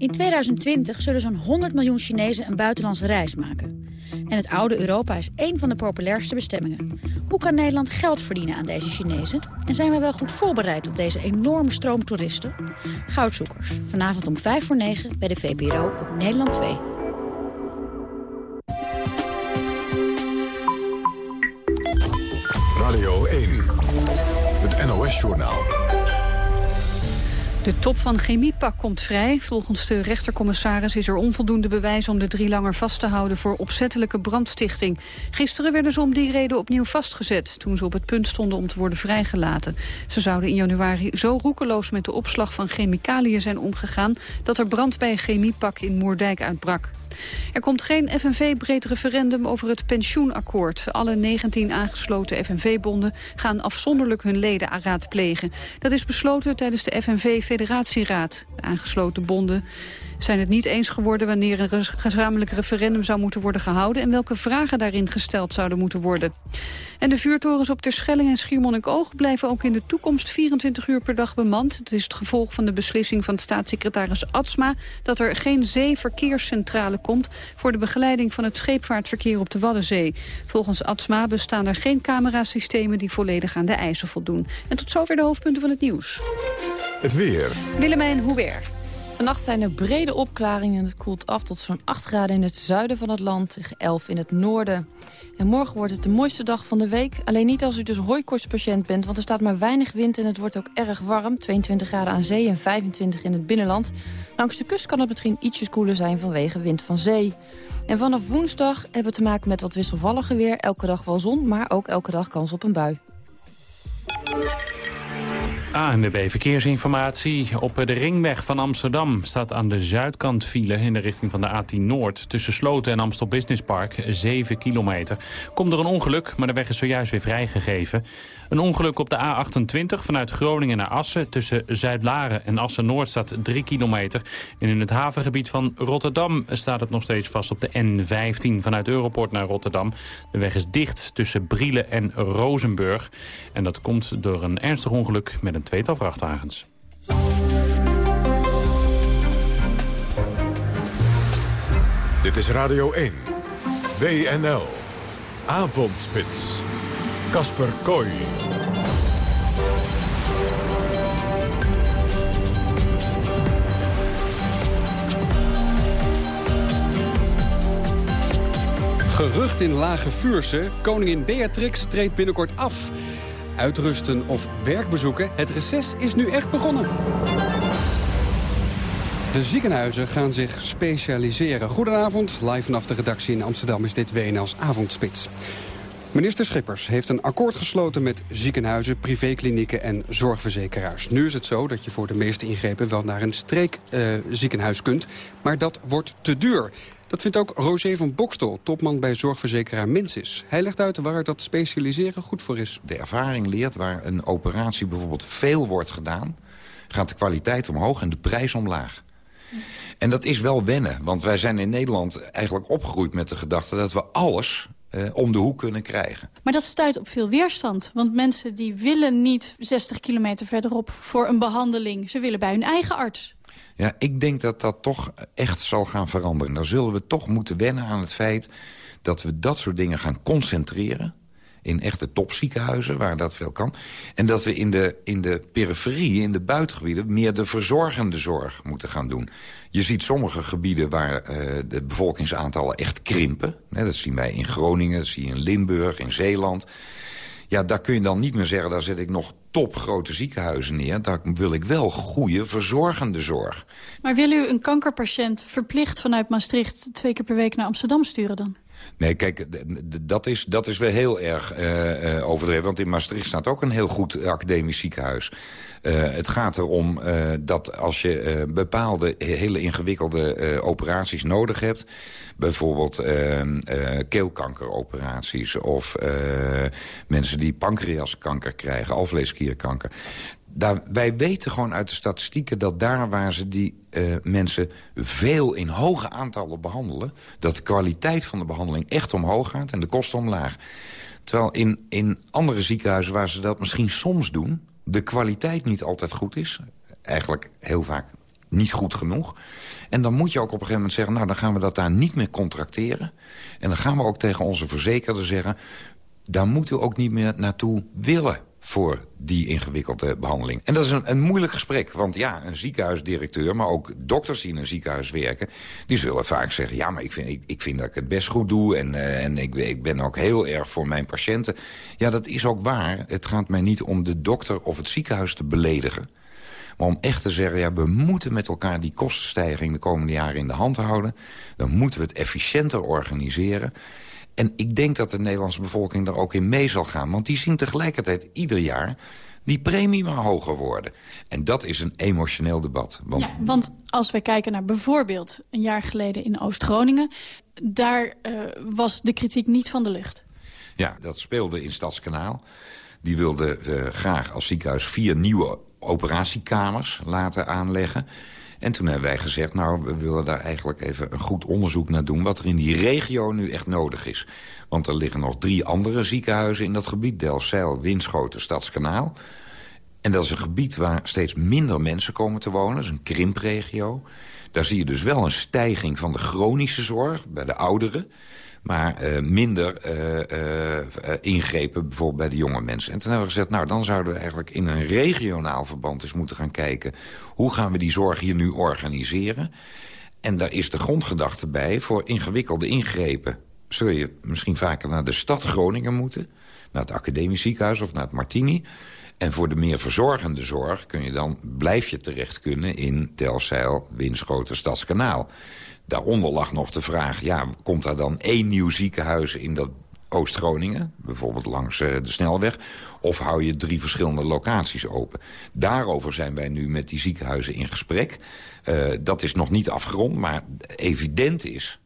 In 2020 zullen zo'n 100 miljoen Chinezen een buitenlandse reis maken. En het oude Europa is één van de populairste bestemmingen. Hoe kan Nederland geld verdienen aan deze Chinezen? En zijn we wel goed voorbereid op deze enorme stroom toeristen? Goudzoekers, vanavond om 5 voor 9 bij de VPRO op Nederland 2. Radio 1, het NOS-journaal. De top van Chemiepak komt vrij. Volgens de rechtercommissaris is er onvoldoende bewijs om de drie langer vast te houden voor opzettelijke brandstichting. Gisteren werden ze om die reden opnieuw vastgezet toen ze op het punt stonden om te worden vrijgelaten. Ze zouden in januari zo roekeloos met de opslag van chemicaliën zijn omgegaan dat er brand bij een chemiepak in Moerdijk uitbrak. Er komt geen FNV-breed referendum over het pensioenakkoord. Alle 19 aangesloten FNV-bonden gaan afzonderlijk hun leden raadplegen. Dat is besloten tijdens de FNV-federatieraad. De aangesloten bonden zijn het niet eens geworden wanneer een gezamenlijk referendum zou moeten worden gehouden en welke vragen daarin gesteld zouden moeten worden. En de vuurtorens op Terschelling en Schiermonnikoog blijven ook in de toekomst 24 uur per dag bemand. Het is het gevolg van de beslissing van staatssecretaris Atsma dat er geen zeeverkeerscentrale komt voor de begeleiding van het scheepvaartverkeer op de Waddenzee. Volgens Atsma bestaan er geen camerasystemen die volledig aan de eisen voldoen. En tot zover de hoofdpunten van het nieuws. Het weer. Willemijn Hubert. Vannacht zijn er brede opklaringen en het koelt af tot zo'n 8 graden in het zuiden van het land, tegen 11 in het noorden. En morgen wordt het de mooiste dag van de week. Alleen niet als u dus hooikoortspatiënt bent, want er staat maar weinig wind en het wordt ook erg warm. 22 graden aan zee en 25 in het binnenland. Langs de kust kan het misschien ietsjes koeler zijn vanwege wind van zee. En vanaf woensdag hebben we te maken met wat wisselvallige weer. Elke dag wel zon, maar ook elke dag kans op een bui. ANWB Verkeersinformatie. Op de ringweg van Amsterdam staat aan de zuidkant file... in de richting van de A10 Noord. Tussen Sloten en Amstel Business Park, 7 kilometer. Komt er een ongeluk, maar de weg is zojuist weer vrijgegeven. Een ongeluk op de A28 vanuit Groningen naar Assen. Tussen Zuid-Laren en Assen-Noord staat 3 kilometer. En in het havengebied van Rotterdam staat het nog steeds vast op de N15... vanuit Europort naar Rotterdam. De weg is dicht tussen Brielen en Rozenburg. En dat komt door een ernstig ongeluk met een tweetal vrachtwagens. Dit is Radio 1. WNL. Avondspits. Kasper Kooi. Gerucht in Lage Vuurse. Koningin Beatrix treedt binnenkort af. Uitrusten of werkbezoeken. Het reces is nu echt begonnen. De ziekenhuizen gaan zich specialiseren. Goedenavond, live vanaf de redactie in Amsterdam is dit WNL's avondspits. Minister Schippers heeft een akkoord gesloten met ziekenhuizen, privéklinieken en zorgverzekeraars. Nu is het zo dat je voor de meeste ingrepen wel naar een streekziekenhuis uh, kunt, maar dat wordt te duur. Dat vindt ook Roger van Bokstol, topman bij zorgverzekeraar Minsis. Hij legt uit waar dat specialiseren goed voor is. De ervaring leert waar een operatie bijvoorbeeld veel wordt gedaan... gaat de kwaliteit omhoog en de prijs omlaag. En dat is wel wennen, want wij zijn in Nederland eigenlijk opgegroeid met de gedachte... dat we alles uh, om de hoek kunnen krijgen. Maar dat stuit op veel weerstand. Want mensen die willen niet 60 kilometer verderop voor een behandeling. Ze willen bij hun eigen arts. Ja, ik denk dat dat toch echt zal gaan veranderen. Dan zullen we toch moeten wennen aan het feit dat we dat soort dingen gaan concentreren in echte topziekenhuizen, waar dat veel kan. En dat we in de, in de periferie, in de buitengebieden... meer de verzorgende zorg moeten gaan doen. Je ziet sommige gebieden waar uh, de bevolkingsaantallen echt krimpen. dat zien wij in Groningen, dat zie je in Limburg, in Zeeland. Ja, daar kun je dan niet meer zeggen, daar zet ik nog topgrote ziekenhuizen neer. Daar wil ik wel goede verzorgende zorg. Maar wil u een kankerpatiënt verplicht vanuit Maastricht... twee keer per week naar Amsterdam sturen dan? Nee, kijk, dat is, dat is wel heel erg uh, uh, overdreven. Want in Maastricht staat ook een heel goed academisch ziekenhuis. Uh, het gaat erom dat als je bepaalde hele ingewikkelde operaties nodig hebt... bijvoorbeeld keelkankeroperaties of mensen die pancreaskanker krijgen... alvleesklierkanker wij weten gewoon uit de statistieken dat daar waar ze die uh, mensen veel in hoge aantallen behandelen... dat de kwaliteit van de behandeling echt omhoog gaat en de kosten omlaag. Terwijl in, in andere ziekenhuizen waar ze dat misschien soms doen... de kwaliteit niet altijd goed is. Eigenlijk heel vaak niet goed genoeg. En dan moet je ook op een gegeven moment zeggen... nou, dan gaan we dat daar niet meer contracteren. En dan gaan we ook tegen onze verzekerder zeggen... daar moet u ook niet meer naartoe willen voor die ingewikkelde behandeling. En dat is een, een moeilijk gesprek, want ja, een ziekenhuisdirecteur... maar ook dokters die in een ziekenhuis werken... die zullen vaak zeggen, ja, maar ik vind, ik, ik vind dat ik het best goed doe... en, uh, en ik, ik ben ook heel erg voor mijn patiënten. Ja, dat is ook waar. Het gaat mij niet om de dokter of het ziekenhuis te beledigen... Maar om echt te zeggen, ja, we moeten met elkaar die kostenstijging de komende jaren in de hand houden. Dan moeten we het efficiënter organiseren. En ik denk dat de Nederlandse bevolking daar ook in mee zal gaan. Want die zien tegelijkertijd ieder jaar die premie maar hoger worden. En dat is een emotioneel debat. Want... Ja, want als we kijken naar bijvoorbeeld een jaar geleden in Oost-Groningen... daar uh, was de kritiek niet van de lucht. Ja, dat speelde in Stadskanaal. Die wilde uh, graag als ziekenhuis vier nieuwe operatiekamers laten aanleggen. En toen hebben wij gezegd, nou, we willen daar eigenlijk even een goed onderzoek naar doen... wat er in die regio nu echt nodig is. Want er liggen nog drie andere ziekenhuizen in dat gebied. Delfzijl, Winschoten, Stadskanaal. En dat is een gebied waar steeds minder mensen komen te wonen. Dat is een krimpregio. Daar zie je dus wel een stijging van de chronische zorg bij de ouderen maar uh, minder uh, uh, ingrepen bijvoorbeeld bij de jonge mensen. En toen hebben we gezegd, nou dan zouden we eigenlijk in een regionaal verband eens moeten gaan kijken... hoe gaan we die zorg hier nu organiseren? En daar is de grondgedachte bij voor ingewikkelde ingrepen. Zul je misschien vaker naar de stad Groningen moeten... naar het academisch ziekenhuis of naar het Martini... En voor de meer verzorgende zorg kun je dan, blijf je terecht kunnen in Delfzijl, Winschoten, Stadskanaal. Daaronder lag nog de vraag, ja, komt daar dan één nieuw ziekenhuis in dat Oost-Groningen, bijvoorbeeld langs uh, de snelweg... of hou je drie verschillende locaties open? Daarover zijn wij nu met die ziekenhuizen in gesprek. Uh, dat is nog niet afgerond, maar evident is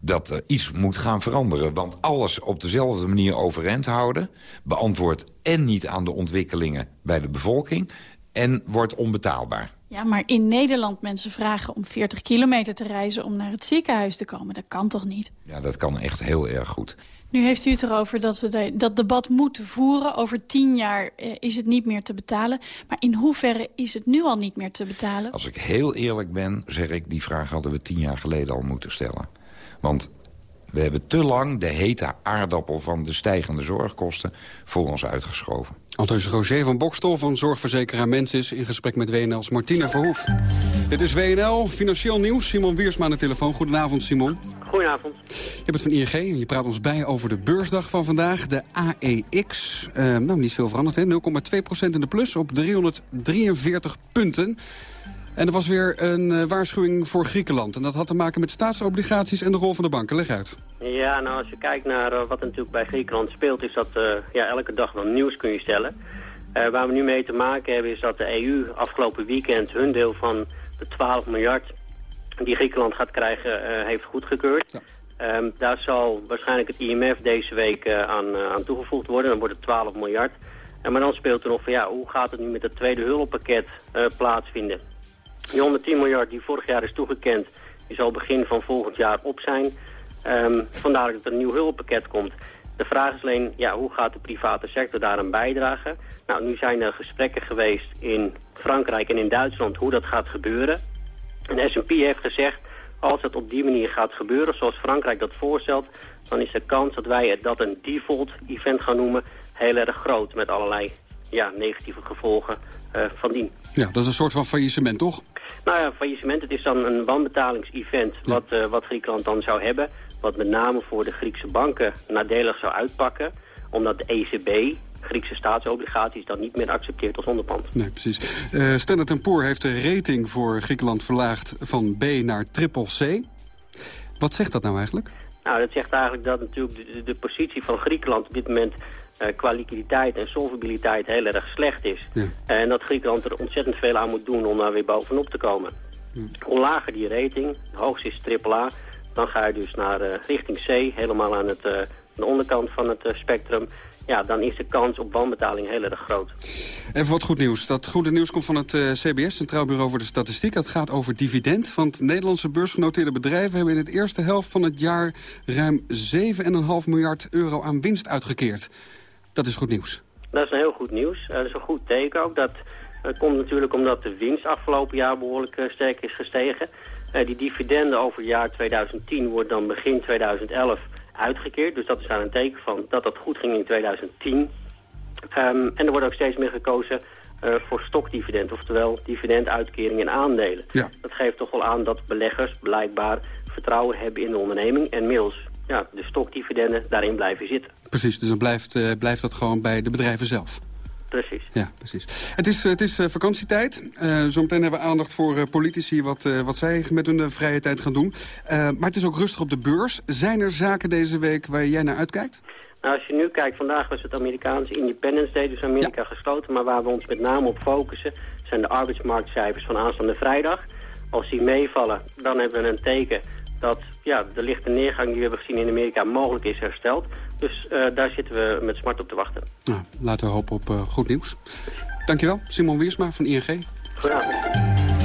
dat er iets moet gaan veranderen. Want alles op dezelfde manier overeind houden... beantwoordt en niet aan de ontwikkelingen bij de bevolking... en wordt onbetaalbaar. Ja, maar in Nederland mensen vragen om 40 kilometer te reizen... om naar het ziekenhuis te komen. Dat kan toch niet? Ja, dat kan echt heel erg goed. Nu heeft u het erover dat we dat debat moeten voeren. Over tien jaar eh, is het niet meer te betalen. Maar in hoeverre is het nu al niet meer te betalen? Als ik heel eerlijk ben, zeg ik... die vraag hadden we tien jaar geleden al moeten stellen. Want we hebben te lang de hete aardappel van de stijgende zorgkosten voor ons uitgeschoven. Althans Roger van Bokstel van zorgverzekeraar Mensis... in gesprek met WNL's Martina Verhoef. Dit is WNL, Financieel Nieuws. Simon Wiersma aan de telefoon. Goedenavond, Simon. Goedenavond. Je bent van ING en je praat ons bij over de beursdag van vandaag. De AEX. Uh, nou, niet veel veranderd, hè? 0,2% in de plus op 343 punten. En er was weer een uh, waarschuwing voor Griekenland. En dat had te maken met staatsobligaties en de rol van de banken. Leg uit. Ja, nou als je kijkt naar uh, wat er natuurlijk bij Griekenland speelt... is dat uh, ja, elke dag wel nieuws kun je stellen. waar we nu mee te maken hebben is dat de EU afgelopen weekend... hun deel van de 12 miljard die Griekenland gaat krijgen heeft goedgekeurd. Ja. Um, daar zal waarschijnlijk het IMF deze week aan, aan toegevoegd worden. Dan wordt het 12 miljard. En maar dan speelt er nog van ja, hoe gaat het nu met het tweede hulppakket plaatsvinden? Die 110 miljard die vorig jaar is toegekend, die zal begin van volgend jaar op zijn. Um, vandaar dat er een nieuw hulppakket komt. De vraag is alleen, ja, hoe gaat de private sector daaraan bijdragen? Nou, nu zijn er gesprekken geweest in Frankrijk en in Duitsland hoe dat gaat gebeuren. En S&P heeft gezegd, als het op die manier gaat gebeuren, zoals Frankrijk dat voorstelt... dan is de kans dat wij dat een default event gaan noemen heel erg groot... met allerlei ja, negatieve gevolgen uh, van dien. Ja, dat is een soort van faillissement, toch? Nou ja, faillissement, het is dan een wanbetalingsevent ja. wat, uh, wat Griekenland dan zou hebben. Wat met name voor de Griekse banken nadelig zou uitpakken. Omdat de ECB, Griekse staatsobligaties, dan niet meer accepteert als onderpand. Nee, precies. Uh, Standard Poor heeft de rating voor Griekenland verlaagd van B naar triple C. Wat zegt dat nou eigenlijk? Nou, dat zegt eigenlijk dat natuurlijk de, de positie van Griekenland op dit moment qua liquiditeit en solvabiliteit heel erg slecht is. Ja. En dat Griekenland er ontzettend veel aan moet doen om daar weer bovenop te komen. Ja. Hoe lager die rating, hoogst is AAA, dan ga je dus naar uh, richting C, helemaal aan het uh, de onderkant van het eh, spectrum... ja, dan is de kans op wanbetaling heel erg groot. Even wat goed nieuws. Dat goede nieuws komt van het CBS, Centraal Bureau voor de Statistiek. Het gaat over dividend. Want Nederlandse beursgenoteerde bedrijven hebben in het eerste helft van het jaar... ruim 7,5 miljard euro aan winst uitgekeerd. Dat is goed nieuws. Dat is een heel goed nieuws. dat is een goed teken ook. Dat komt natuurlijk omdat de winst afgelopen jaar behoorlijk uh, sterk is gestegen. Uh, die dividenden over het jaar 2010 wordt dan begin 2011 uitgekeerd. Dus dat is daar een teken van dat dat goed ging in 2010. Um, en er wordt ook steeds meer gekozen uh, voor stokdividend, oftewel dividenduitkering in aandelen. Ja. Dat geeft toch wel aan dat beleggers blijkbaar vertrouwen hebben in de onderneming en middels ja, de stokdividenden daarin blijven zitten. Precies, dus dan blijft, uh, blijft dat gewoon bij de bedrijven zelf. Precies. Ja, precies. Het is, het is vakantietijd. Uh, zometeen hebben we aandacht voor politici wat, wat zij met hun vrije tijd gaan doen. maar het is ook rustig op de beurs. Zijn er zaken deze week waar jij naar uitkijkt? Nou, als je nu kijkt, vandaag was het Amerikaanse Independence Day, dus Amerika ja. gesloten. Maar waar we ons met name op focussen zijn de arbeidsmarktcijfers van aanstaande vrijdag. Als die meevallen, dan hebben we een teken dat ja, de lichte neergang die we hebben gezien in Amerika mogelijk is hersteld. Dus uh, daar zitten we met smart op te wachten. Nou, laten we hopen op uh, goed nieuws. Dankjewel, Simon Wiersma van ING. Goedenavond.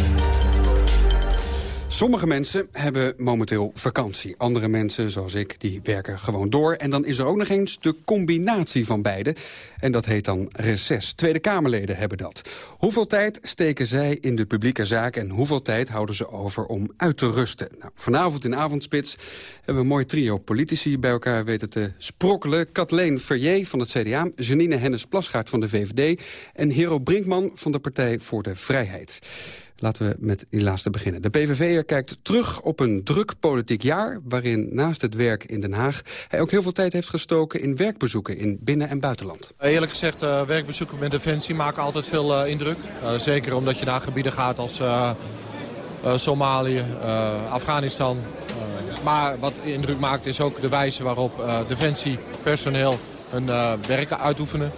Sommige mensen hebben momenteel vakantie. Andere mensen, zoals ik, die werken gewoon door. En dan is er ook nog eens de combinatie van beide. En dat heet dan reces. Tweede Kamerleden hebben dat. Hoeveel tijd steken zij in de publieke zaak... en hoeveel tijd houden ze over om uit te rusten? Nou, vanavond in Avondspits hebben we een mooi trio politici bij elkaar weten te sprokkelen. Kathleen Verrier van het CDA, Janine Hennis-Plasgaard van de VVD... en Hero Brinkman van de Partij voor de Vrijheid. Laten we met die laatste beginnen. De PVV'er kijkt terug op een druk politiek jaar... waarin naast het werk in Den Haag... hij ook heel veel tijd heeft gestoken in werkbezoeken in binnen- en buitenland. Eerlijk gezegd, uh, werkbezoeken met Defensie maken altijd veel uh, indruk. Zeker omdat je naar gebieden gaat als Somalië, Afghanistan. maar wat indruk maakt is ook de wijze waarop Defensie personeel hun werk uitoefenen.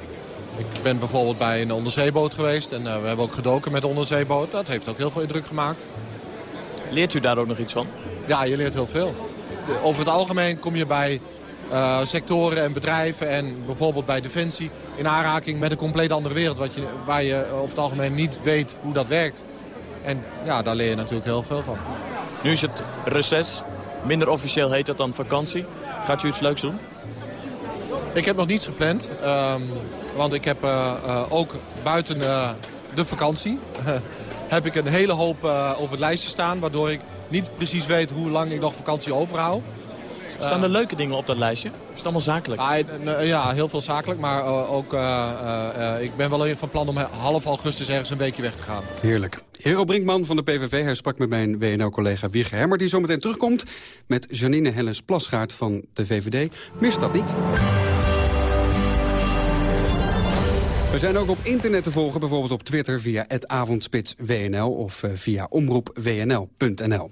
Ik ben bijvoorbeeld bij een onderzeeboot geweest en uh, we hebben ook gedoken met de onderzeeboot. Dat heeft ook heel veel indruk gemaakt. Leert u daar ook nog iets van? Ja, je leert heel veel. Over het algemeen kom je bij uh, sectoren en bedrijven en bijvoorbeeld bij Defensie... in aanraking met een compleet andere wereld wat je, waar je over het algemeen niet weet hoe dat werkt. En ja, daar leer je natuurlijk heel veel van. Nu is het reces. Minder officieel heet dat dan vakantie. Gaat u iets leuks doen? Ik heb nog niets gepland. Um, want ik heb uh, uh, ook buiten uh, de vakantie... *laughs* heb ik een hele hoop op het lijstje staan... waardoor ik niet precies weet hoe lang ik nog vakantie overhoud. Staan er leuke dingen op dat lijstje? Is het allemaal zakelijk? Ah, ja, heel veel zakelijk. Maar ook, ik ben wel van plan om half augustus ergens een weekje weg te gaan. Heerlijk. Hero Brinkman van de PVV. Hij sprak met mijn WNL-collega Wieger Hemmer... die zometeen terugkomt met Janine Helles-Plasgaard van de VVD. Mis dat niet. Zijn ook op internet te volgen, bijvoorbeeld op Twitter via het avondspitswnl of via omroepwnl.nl.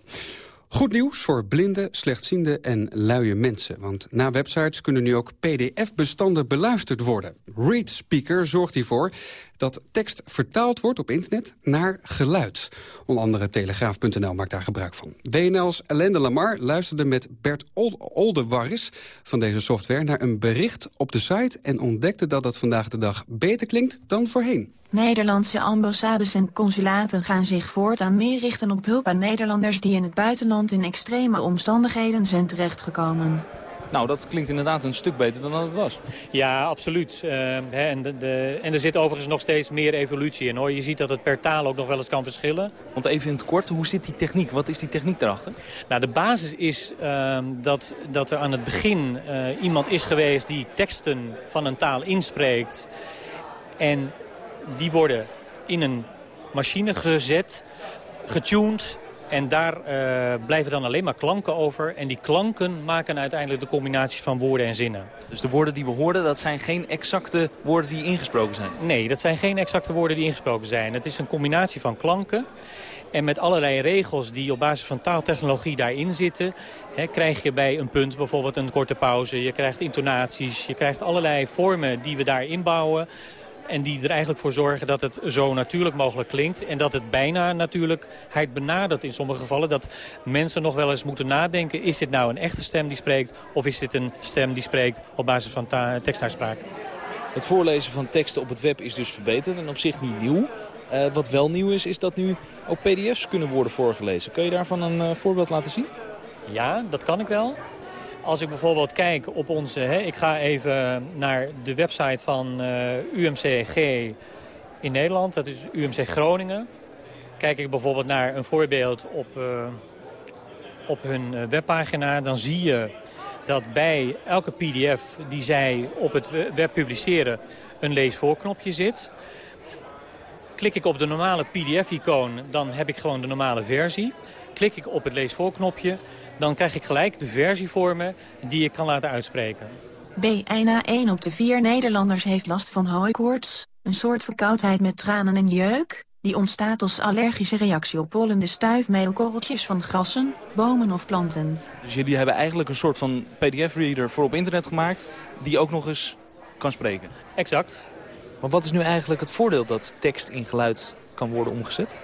Goed nieuws voor blinde, slechtziende en luie mensen. Want na websites kunnen nu ook pdf-bestanden beluisterd worden. ReadSpeaker zorgt hiervoor dat tekst vertaald wordt op internet naar geluid. Onder andere Telegraaf.nl maakt daar gebruik van. WNL's Ellende Lamar luisterde met Bert Oldewarris van deze software... naar een bericht op de site en ontdekte dat dat vandaag de dag beter klinkt dan voorheen. Nederlandse ambassades en consulaten gaan zich voortaan meer richten op hulp aan Nederlanders die in het buitenland in extreme omstandigheden zijn terechtgekomen. Nou, dat klinkt inderdaad een stuk beter dan dat het was. Ja, absoluut. Uh, hè, en, de, de, en er zit overigens nog steeds meer evolutie in. hoor. Je ziet dat het per taal ook nog wel eens kan verschillen. Want even in het kort, hoe zit die techniek? Wat is die techniek daarachter? Nou, de basis is uh, dat, dat er aan het begin uh, iemand is geweest die teksten van een taal inspreekt. En die worden in een machine gezet, getuned en daar uh, blijven dan alleen maar klanken over. En die klanken maken uiteindelijk de combinatie van woorden en zinnen. Dus de woorden die we hoorden, dat zijn geen exacte woorden die ingesproken zijn? Nee, dat zijn geen exacte woorden die ingesproken zijn. Het is een combinatie van klanken. En met allerlei regels die op basis van taaltechnologie daarin zitten... Hè, krijg je bij een punt bijvoorbeeld een korte pauze. Je krijgt intonaties. Je krijgt allerlei vormen die we daar inbouwen. En die er eigenlijk voor zorgen dat het zo natuurlijk mogelijk klinkt. En dat het bijna natuurlijkheid benadert in sommige gevallen. Dat mensen nog wel eens moeten nadenken. Is dit nou een echte stem die spreekt? Of is dit een stem die spreekt op basis van tekstaarspraak? Het voorlezen van teksten op het web is dus verbeterd en op zich niet nieuw. Uh, wat wel nieuw is, is dat nu ook pdf's kunnen worden voorgelezen. Kun je daarvan een uh, voorbeeld laten zien? Ja, dat kan ik wel. Als ik bijvoorbeeld kijk op onze... Hè, ik ga even naar de website van uh, UMCG in Nederland. Dat is UMC Groningen. Kijk ik bijvoorbeeld naar een voorbeeld op, op hun webpagina... dan zie je dat bij elke pdf die zij op het web publiceren een leesvoorknopje zit. Klik ik op de normale pdf-icoon, dan heb ik gewoon de normale versie. Klik ik op het leesvoorknopje, dan krijg ik gelijk de versie voor me die ik kan laten uitspreken. Bijna 1 op de 4 Nederlanders heeft last van hooikoorts, een soort verkoudheid met tranen en jeuk, die ontstaat als allergische reactie op pollende stuifmeelkorreltjes van grassen, bomen of planten. Dus jullie hebben eigenlijk een soort van pdf-reader voor op internet gemaakt... die ook nog eens kan spreken? Exact. Maar wat is nu eigenlijk het voordeel dat tekst in geluid kan worden omgezet?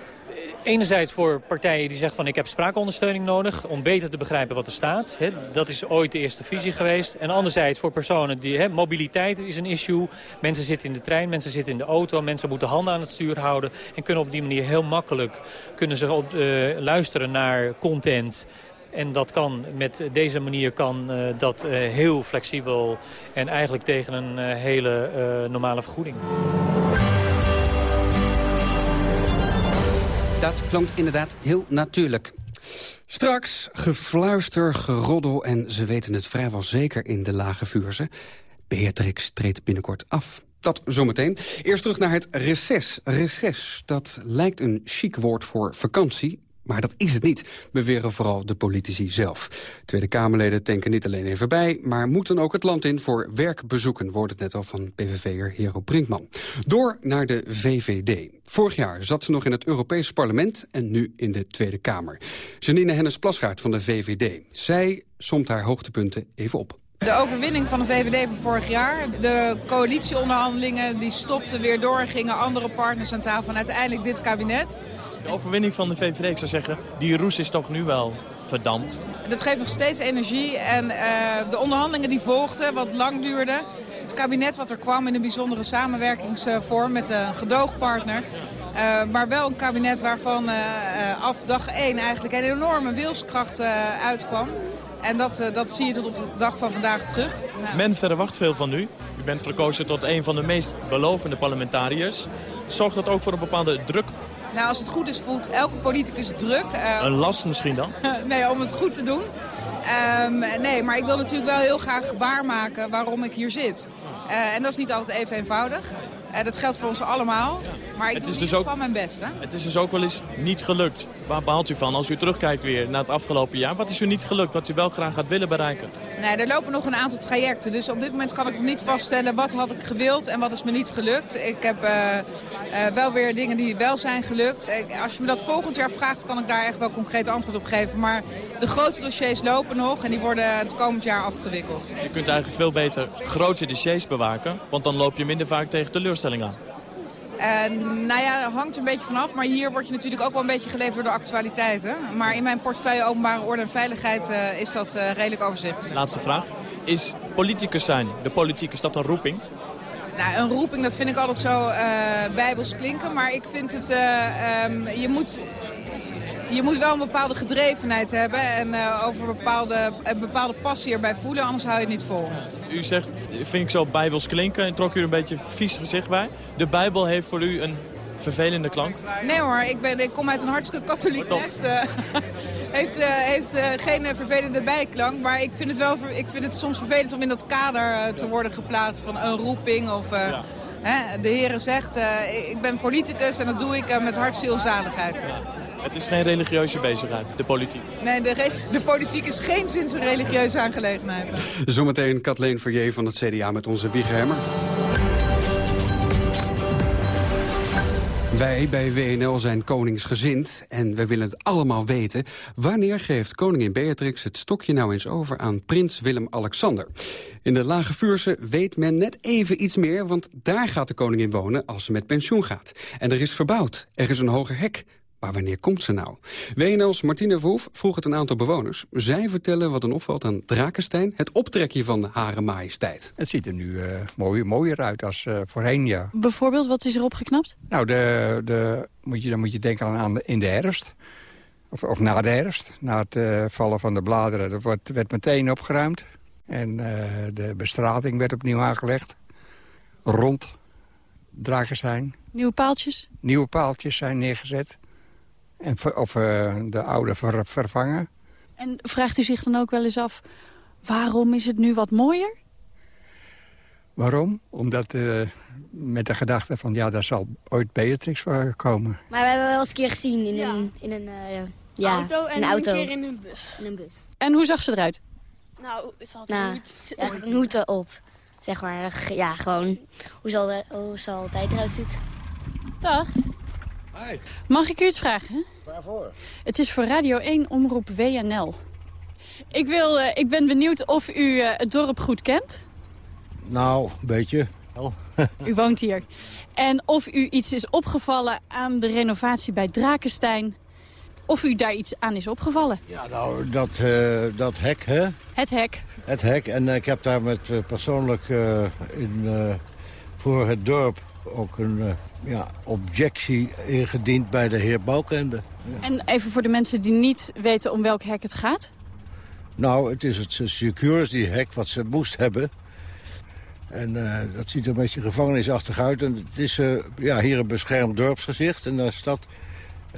Enerzijds voor partijen die zeggen van ik heb spraakondersteuning nodig om beter te begrijpen wat er staat. dat is ooit de eerste visie geweest. En anderzijds voor personen die, mobiliteit is een issue. Mensen zitten in de trein, mensen zitten in de auto, mensen moeten handen aan het stuur houden. En kunnen op die manier heel makkelijk kunnen ze uh, luisteren naar content. En dat kan met deze manier kan uh, dat uh, heel flexibel en eigenlijk tegen een hele normale vergoeding. Dat klonk inderdaad heel natuurlijk. Straks gefluister, geroddel en ze weten het vrijwel zeker in de lage vuurze. Beatrix treedt binnenkort af. Dat zometeen. Eerst terug naar het reces. Reces, dat lijkt een chic woord voor vakantie. Maar dat is het niet, beweren vooral de politici zelf. Tweede Kamerleden tanken niet alleen even bij... maar moeten ook het land in voor werkbezoeken... wordt het net al van PVV'er Hero Brinkman. Door naar de VVD. Vorig jaar zat ze nog in het Europese parlement... en nu in de Tweede Kamer. Janine Hennis-Plasgaard van de VVD. Zij somt haar hoogtepunten even op. De overwinning van de VVD van vorig jaar. De coalitieonderhandelingen die stopten weer door. Gingen andere partners aan tafel. En uiteindelijk dit kabinet. De overwinning van de VVD, ik zou zeggen, die roes is toch nu wel verdampt. Dat geeft nog steeds energie en uh, de onderhandelingen die volgden, wat lang duurden. Het kabinet wat er kwam in een bijzondere samenwerkingsvorm met een gedoogpartner. Uh, maar wel een kabinet waarvan uh, af dag 1 eigenlijk een enorme wilskracht uitkwam. En dat, dat zie je tot op de dag van vandaag terug. Men verwacht veel van u. U bent verkozen tot een van de meest belovende parlementariërs. Zorgt dat ook voor een bepaalde druk nou, als het goed is, voelt elke politicus druk. Uh, een last misschien dan? *laughs* nee, om het goed te doen. Um, nee, maar ik wil natuurlijk wel heel graag waarmaken waarom ik hier zit. Uh, en dat is niet altijd even eenvoudig. Uh, dat geldt voor ons allemaal. Maar ik het is dus ook, van mijn best. Hè? Het is dus ook wel eens niet gelukt. Waar behaalt u van als u terugkijkt weer naar het afgelopen jaar? Wat is u niet gelukt, wat u wel graag gaat willen bereiken? Nee, er lopen nog een aantal trajecten. Dus op dit moment kan ik nog niet vaststellen wat had ik gewild en wat is me niet gelukt. Ik heb uh, uh, wel weer dingen die wel zijn gelukt. Als je me dat volgend jaar vraagt, kan ik daar echt wel concreet antwoord op geven. Maar de grote dossiers lopen nog en die worden het komend jaar afgewikkeld. Je kunt eigenlijk veel beter grote dossiers bewaken, want dan loop je minder vaak tegen teleurstelling aan. Uh, nou ja, hangt een beetje vanaf. Maar hier word je natuurlijk ook wel een beetje geleverd door de actualiteiten. Maar in mijn portefeuille openbare orde en veiligheid uh, is dat uh, redelijk overzicht. Laatste vraag. Is politicus zijn, de politiek, is dat een roeping? Nou, een roeping, dat vind ik altijd zo bijbels klinken. Maar ik vind het, um, je moet je moet wel een bepaalde gedrevenheid hebben en uh, over bepaalde, een bepaalde passie erbij voelen, anders hou je het niet vol. U zegt, vind ik zo bijbels klinken, en trok u er een beetje vies gezicht bij. De Bijbel heeft voor u een vervelende klank? Nee hoor, ik, ben, ik kom uit een hartstikke katholiek nest. Uh, *laughs* heeft uh, heeft uh, geen vervelende bijklank, maar ik vind, het wel, ik vind het soms vervelend om in dat kader te worden geplaatst van een roeping of... Ja. Hè, de heren zegt, ik ben politicus en dat doe ik met. Ja. Het is geen religieuze bezigheid, de politiek. Nee, de, de politiek is geen zins een religieuze aangelegenheid. Zometeen Kathleen Verrier van het CDA met onze Wiegerhemmer. Wij bij WNL zijn koningsgezind en we willen het allemaal weten. Wanneer geeft koningin Beatrix het stokje nou eens over aan prins Willem-Alexander? In de Lage Vuurse weet men net even iets meer... want daar gaat de koningin wonen als ze met pensioen gaat. En er is verbouwd. Er is een hoger hek. Maar wanneer komt ze nou? WNL's Martine Verhoef vroeg het een aantal bewoners. Zij vertellen wat een opvalt aan Drakenstein... het optrekje van Hare Majesteit. Het ziet er nu uh, mooier, mooier uit als uh, voorheen, ja. Bijvoorbeeld, wat is er opgeknapt? Nou, de, de, moet je, dan moet je denken aan in de herfst. Of, of na de herfst. Na het uh, vallen van de bladeren. Dat wordt, werd meteen opgeruimd. En de bestrating werd opnieuw aangelegd. Rond Drakenstein. Nieuwe paaltjes? Nieuwe paaltjes zijn neergezet. En, of uh, de oude ver, vervangen. En vraagt u zich dan ook wel eens af... waarom is het nu wat mooier? Waarom? Omdat uh, met de gedachte van... ja, daar zal ooit Beatrix voor komen. Maar we hebben wel eens een keer gezien in een, in een uh, ja, auto en een, auto. een keer in een bus. In een bus. En hoe zag ze eruit? Nou, ze had nou, een hoed ja, op. Zeg maar, ja, gewoon hoe ze, al, hoe ze altijd eruit ziet. Dag. Hi. Mag ik u iets vragen? Waarvoor? Het is voor Radio 1 Omroep WNL. Ik, wil, uh, ik ben benieuwd of u uh, het dorp goed kent. Nou, een beetje. U woont hier. En of u iets is opgevallen aan de renovatie bij Drakenstein. Of u daar iets aan is opgevallen. Ja, nou, dat, uh, dat hek, hè? Het hek. Het hek. En ik heb daar met persoonlijk in, voor het dorp ook een ja, objectie ingediend bij de heer Balkende. Ja. En even voor de mensen die niet weten om welk hek het gaat? Nou, het is het security hek wat ze moest hebben. En uh, dat ziet er een beetje gevangenisachtig uit. En het is uh, ja, hier een beschermd dorpsgezicht. En daar staat,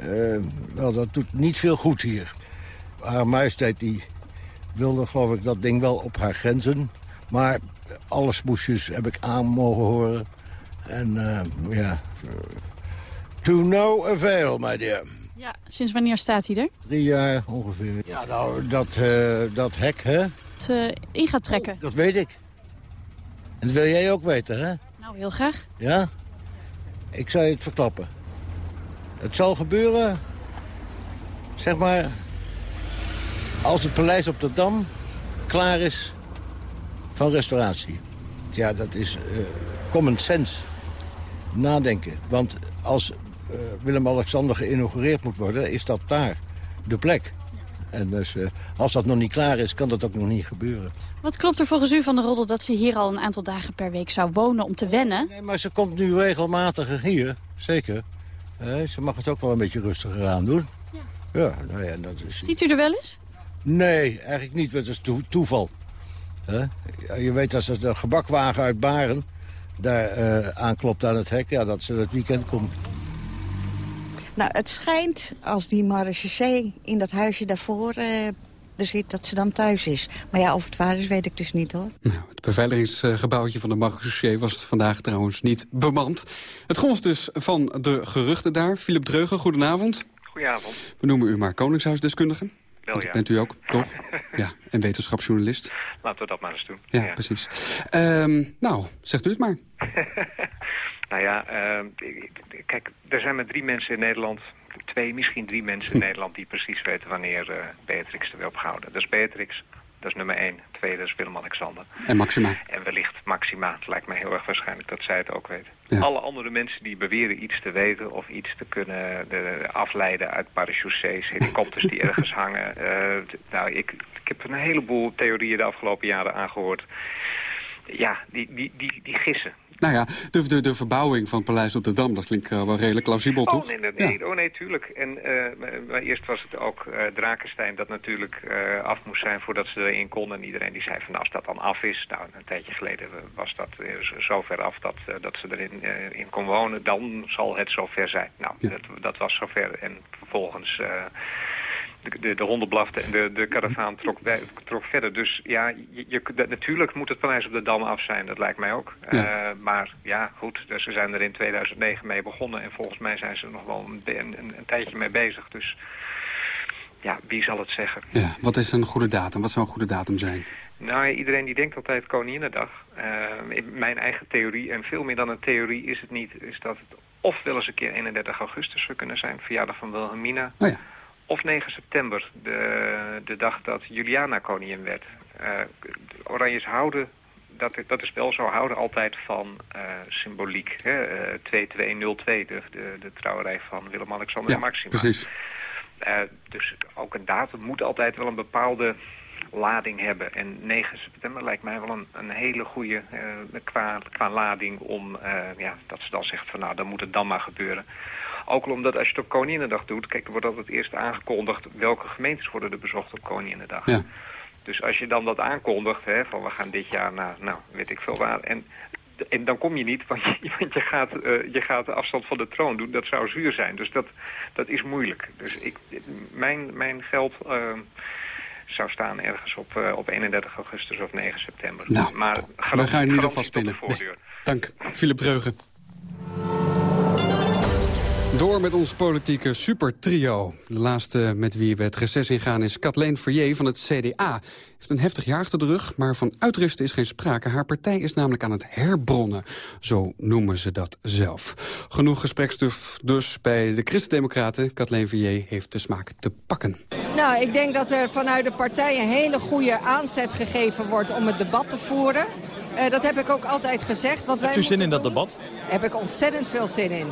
uh, wel, dat doet niet veel goed hier. Haar majesteit die wilde, geloof ik, dat ding wel op haar grenzen. Maar alle smoesjes heb ik aan mogen horen. En uh, ja, to no avail, my dear. Ja, sinds wanneer staat hij er? Drie jaar ongeveer. Ja, nou, dat, uh, dat hek, hè? Het uh, in gaat trekken. Oh, dat weet ik. En dat wil jij ook weten, hè? Nou, heel graag. Ja? Ik zou je het verklappen. Het zal gebeuren, zeg maar, als het paleis op de Dam klaar is van restauratie. Ja, dat is uh, common sense nadenken. Want als uh, Willem-Alexander geïnaugureerd moet worden, is dat daar de plek. En dus uh, als dat nog niet klaar is, kan dat ook nog niet gebeuren. Wat klopt er volgens u van de roddel dat ze hier al een aantal dagen per week zou wonen om te wennen? Nee, maar ze komt nu regelmatig hier, zeker. Uh, ze mag het ook wel een beetje rustiger aan doen. Ja. ja, nou ja dat is... Ziet u er wel eens? Nee, eigenlijk niet. Dat is to toeval. je weet als er de gebakwagen uit Baren daar uh, aanklopt aan het hek, ja, dat ze het weekend komt. Nou, het schijnt, als die marechaussee in dat huisje daarvoor uh, er zit, dat ze dan thuis is. Maar ja, of het waar is, weet ik dus niet, hoor. Nou, het beveiligingsgebouwtje van de marechaussee was vandaag trouwens niet bemand. Het golf dus van de geruchten daar. Philip Dreugen, goedenavond. Goedenavond. We noemen u maar koningshuisdeskundige. Wel, ja. bent u ook, toch? *laughs* ja, en wetenschapsjournalist. Laten we dat maar eens doen. Ja, ja. precies. Um, nou, zegt u het maar. *laughs* nou ja, uh, kijk, er zijn maar drie mensen in Nederland... twee, misschien drie mensen in Nederland... die precies weten wanneer uh, Beatrix er wil opgehouden. Dat is Beatrix, dat is nummer één. Tweede is Willem-Alexander. En Maxima. En wellicht Maxima. Het lijkt mij heel erg waarschijnlijk dat zij het ook weet. Ja. Alle andere mensen die beweren iets te weten of iets te kunnen de, afleiden uit parechaussees, helikopters die ergens *laughs* hangen. Uh, nou, ik, ik heb een heleboel theorieën de afgelopen jaren aangehoord. Ja, die, die, die, die gissen. Nou ja, de, de, de verbouwing van het Paleis op de Dam, dat klinkt uh, wel redelijk plausibel, oh, toch? Nee, nee, nee, ja. oh, nee tuurlijk. En uh, maar eerst was het ook uh, Drakenstein dat natuurlijk af moest zijn voordat ze erin konden. En iedereen die zei van nou, als dat dan af is, nou een tijdje geleden was dat zo ver af dat, dat ze erin in kon wonen, dan zal het zover zijn. Nou, ja. dat, dat was zover en vervolgens de, de, de honden blaften en de, de karavaan trok, trok verder. Dus ja, je, je, natuurlijk moet het paleis op de Dam af zijn, dat lijkt mij ook. Ja. Uh, maar ja, goed, dus ze zijn er in 2009 mee begonnen en volgens mij zijn ze er nog wel een, een, een tijdje mee bezig. Dus ja, wie zal het zeggen? Ja, wat is een goede datum? Wat zou een goede datum zijn? Nou, iedereen die denkt altijd Koninginnedag. Uh, mijn eigen theorie, en veel meer dan een theorie is het niet, is dat het of wel eens een keer 31 augustus zou kunnen zijn, verjaardag van Wilhelmina. Oh ja. Of 9 september, de, de dag dat Juliana koningin werd. Uh, Oranjes houden, dat, dat is wel zo, houden altijd van uh, symboliek. Hè? Uh, 2202, de, de, de trouwerij van Willem-Alexander Ja, en Maxima. precies. Dus ook een datum moet altijd wel een bepaalde lading hebben. En 9 september lijkt mij wel een, een hele goede qua, qua lading om, ja, dat ze dan zegt van nou, dan moet het dan maar gebeuren. Ook omdat als je het op Koninginnedag doet, kijk, er wordt altijd eerst aangekondigd welke gemeentes worden er bezocht op Koninginnedag. Ja. Dus als je dan dat aankondigt, hè, van we gaan dit jaar naar, nou, weet ik veel waar, en en dan kom je niet, want je, *laughs* want je, gaat, uh, je gaat de afstand van de troon doen. Dat zou zuur zijn. Dus dat, dat is moeilijk. Dus ik, mijn, mijn geld uh, zou staan ergens op, uh, op 31 augustus of 9 september. Nou, maar we gaan in ieder geval spinnen. Nee, dank, Philip Dreugen. Door met ons politieke supertrio. De laatste met wie we het reces ingaan is Kathleen Verrier van het CDA. Heeft een heftig jaar achter de rug, maar van uitrusten is geen sprake. Haar partij is namelijk aan het herbronnen. Zo noemen ze dat zelf. Genoeg gespreksstof dus bij de Christen-Democraten. Kathleen Verrier heeft de smaak te pakken. Nou, ik denk dat er vanuit de partij een hele goede aanzet gegeven wordt om het debat te voeren. Uh, dat heb ik ook altijd gezegd. Want Hebt u zin in dat debat? Heb ik ontzettend veel zin in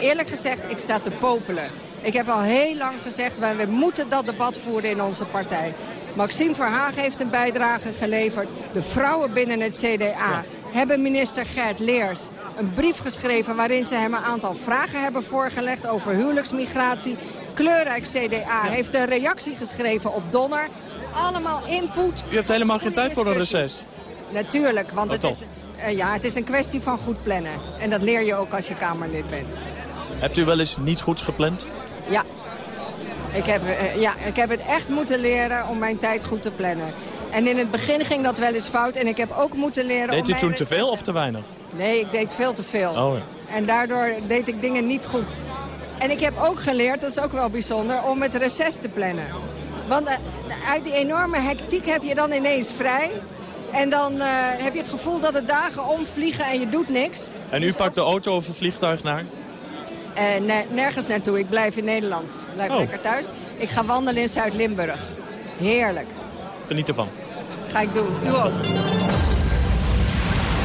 eerlijk gezegd, ik sta te popelen. Ik heb al heel lang gezegd, we moeten dat debat voeren in onze partij. Maxime Verhagen heeft een bijdrage geleverd. De vrouwen binnen het CDA ja. hebben minister Gert Leers een brief geschreven... waarin ze hem een aantal vragen hebben voorgelegd over huwelijksmigratie. Kleurrijk CDA ja. heeft een reactie geschreven op Donner. Allemaal input. U hebt helemaal geen tijd voor een reces. Natuurlijk, want het is, uh, ja, het is een kwestie van goed plannen. En dat leer je ook als je Kamerlid bent. Hebt u wel eens niet goed gepland? Ja. Ik heb, uh, ja, ik heb het echt moeten leren om mijn tijd goed te plannen. En in het begin ging dat wel eens fout. En ik heb ook moeten leren... Deed om u toen te veel of te weinig? Nee, ik deed veel te veel. Oh, ja. En daardoor deed ik dingen niet goed. En ik heb ook geleerd, dat is ook wel bijzonder, om het reces te plannen. Want uh, uit die enorme hectiek heb je dan ineens vrij. En dan uh, heb je het gevoel dat de dagen omvliegen en je doet niks. En u dus pakt de auto of een vliegtuig naar? Uh, ner nergens naartoe. Ik blijf in Nederland. Ik blijf oh. lekker thuis. Ik ga wandelen in Zuid-Limburg. Heerlijk. Geniet ervan. Dat ga ik doen. U ook.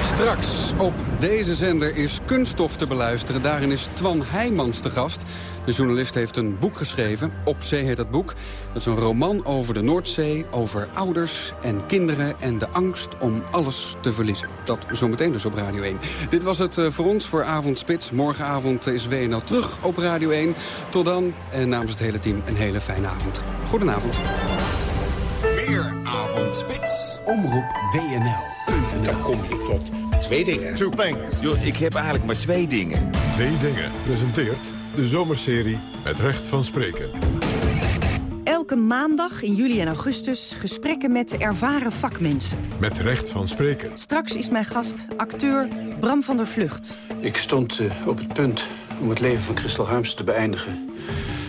Straks op deze zender is Kunststof te beluisteren. Daarin is Twan Heijmans te gast. De journalist heeft een boek geschreven. Op zee heet dat boek. Dat is een roman over de Noordzee, over ouders en kinderen... en de angst om alles te verliezen. Dat zometeen dus op Radio 1. Dit was het voor ons voor Avondspits. Morgenavond is WNL terug op Radio 1. Tot dan, en namens het hele team een hele fijne avond. Goedenavond. Meer Avondspits. Omroep WNL. Dan kom je tot twee dingen. Two things. Yo, ik heb eigenlijk maar twee dingen. Twee dingen presenteert de zomerserie Het Recht van Spreken. Elke maandag in juli en augustus gesprekken met ervaren vakmensen. Met Recht van Spreken. Straks is mijn gast acteur Bram van der Vlucht. Ik stond uh, op het punt om het leven van Christel Harms te beëindigen.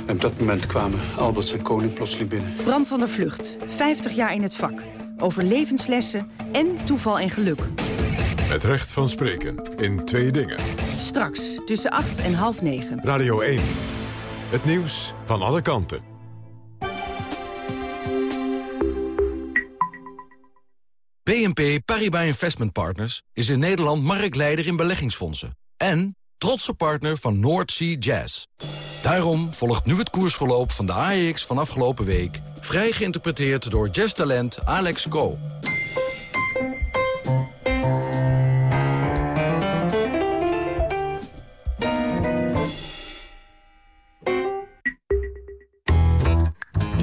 En op dat moment kwamen Albert en Koning plotseling binnen. Bram van der Vlucht, 50 jaar in het vak. Over levenslessen en toeval en geluk. Het recht van spreken in twee dingen. Straks tussen 8 en half 9. Radio 1. Het nieuws van alle kanten. BNP Paribas Investment Partners is in Nederland marktleider in beleggingsfondsen. En trotse partner van North Sea Jazz. Daarom volgt nu het koersverloop van de AEX van afgelopen week... vrij geïnterpreteerd door jazztalent Alex Go.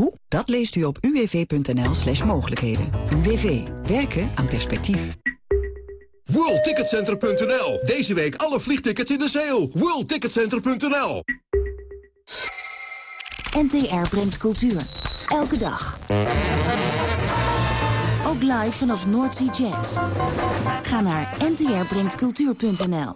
Hoe? Dat leest u op uwv.nl slash mogelijkheden. UWV. Werken aan perspectief. WorldTicketCenter.nl. Deze week alle vliegtickets in de sale. WorldTicketCenter.nl. NTR brengt cultuur. Elke dag. Ook live vanaf Noordsea Jazz. Ga naar ntrbrengtcultuur.nl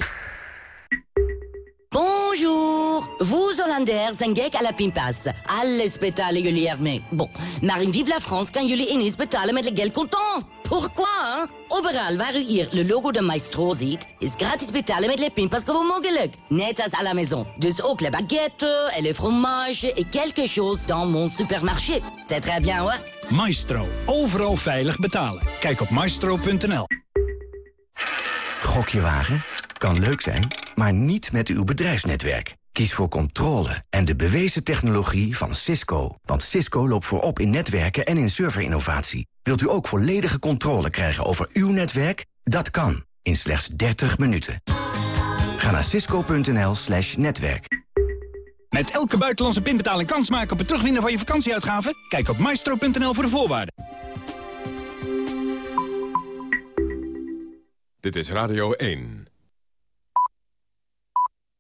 Bonjour! Vous Hollanders zijn gek à la pinpas. Alles betalen jullie ermee. Bon, maar in Vive la France kan jullie ineens betalen met le geld contant. Pourquoi? Overal waar u hier le logo de Maestro ziet, is gratis betalen met le pinpas gewoon mogelijk. Net als à la maison. Dus ook le baguette et le fromage et quelque chose dans mon supermarché. C'est très bien hoor. Maestro. Overal veilig betalen. Kijk op maestro.nl. Gokje wagen? Kan leuk zijn, maar niet met uw bedrijfsnetwerk. Kies voor controle en de bewezen technologie van Cisco. Want Cisco loopt voorop in netwerken en in serverinnovatie. Wilt u ook volledige controle krijgen over uw netwerk? Dat kan, in slechts 30 minuten. Ga naar cisco.nl slash netwerk. Met elke buitenlandse pinbetaling kans maken op het terugwinnen van je vakantieuitgaven? Kijk op maestro.nl voor de voorwaarden. Dit is Radio 1.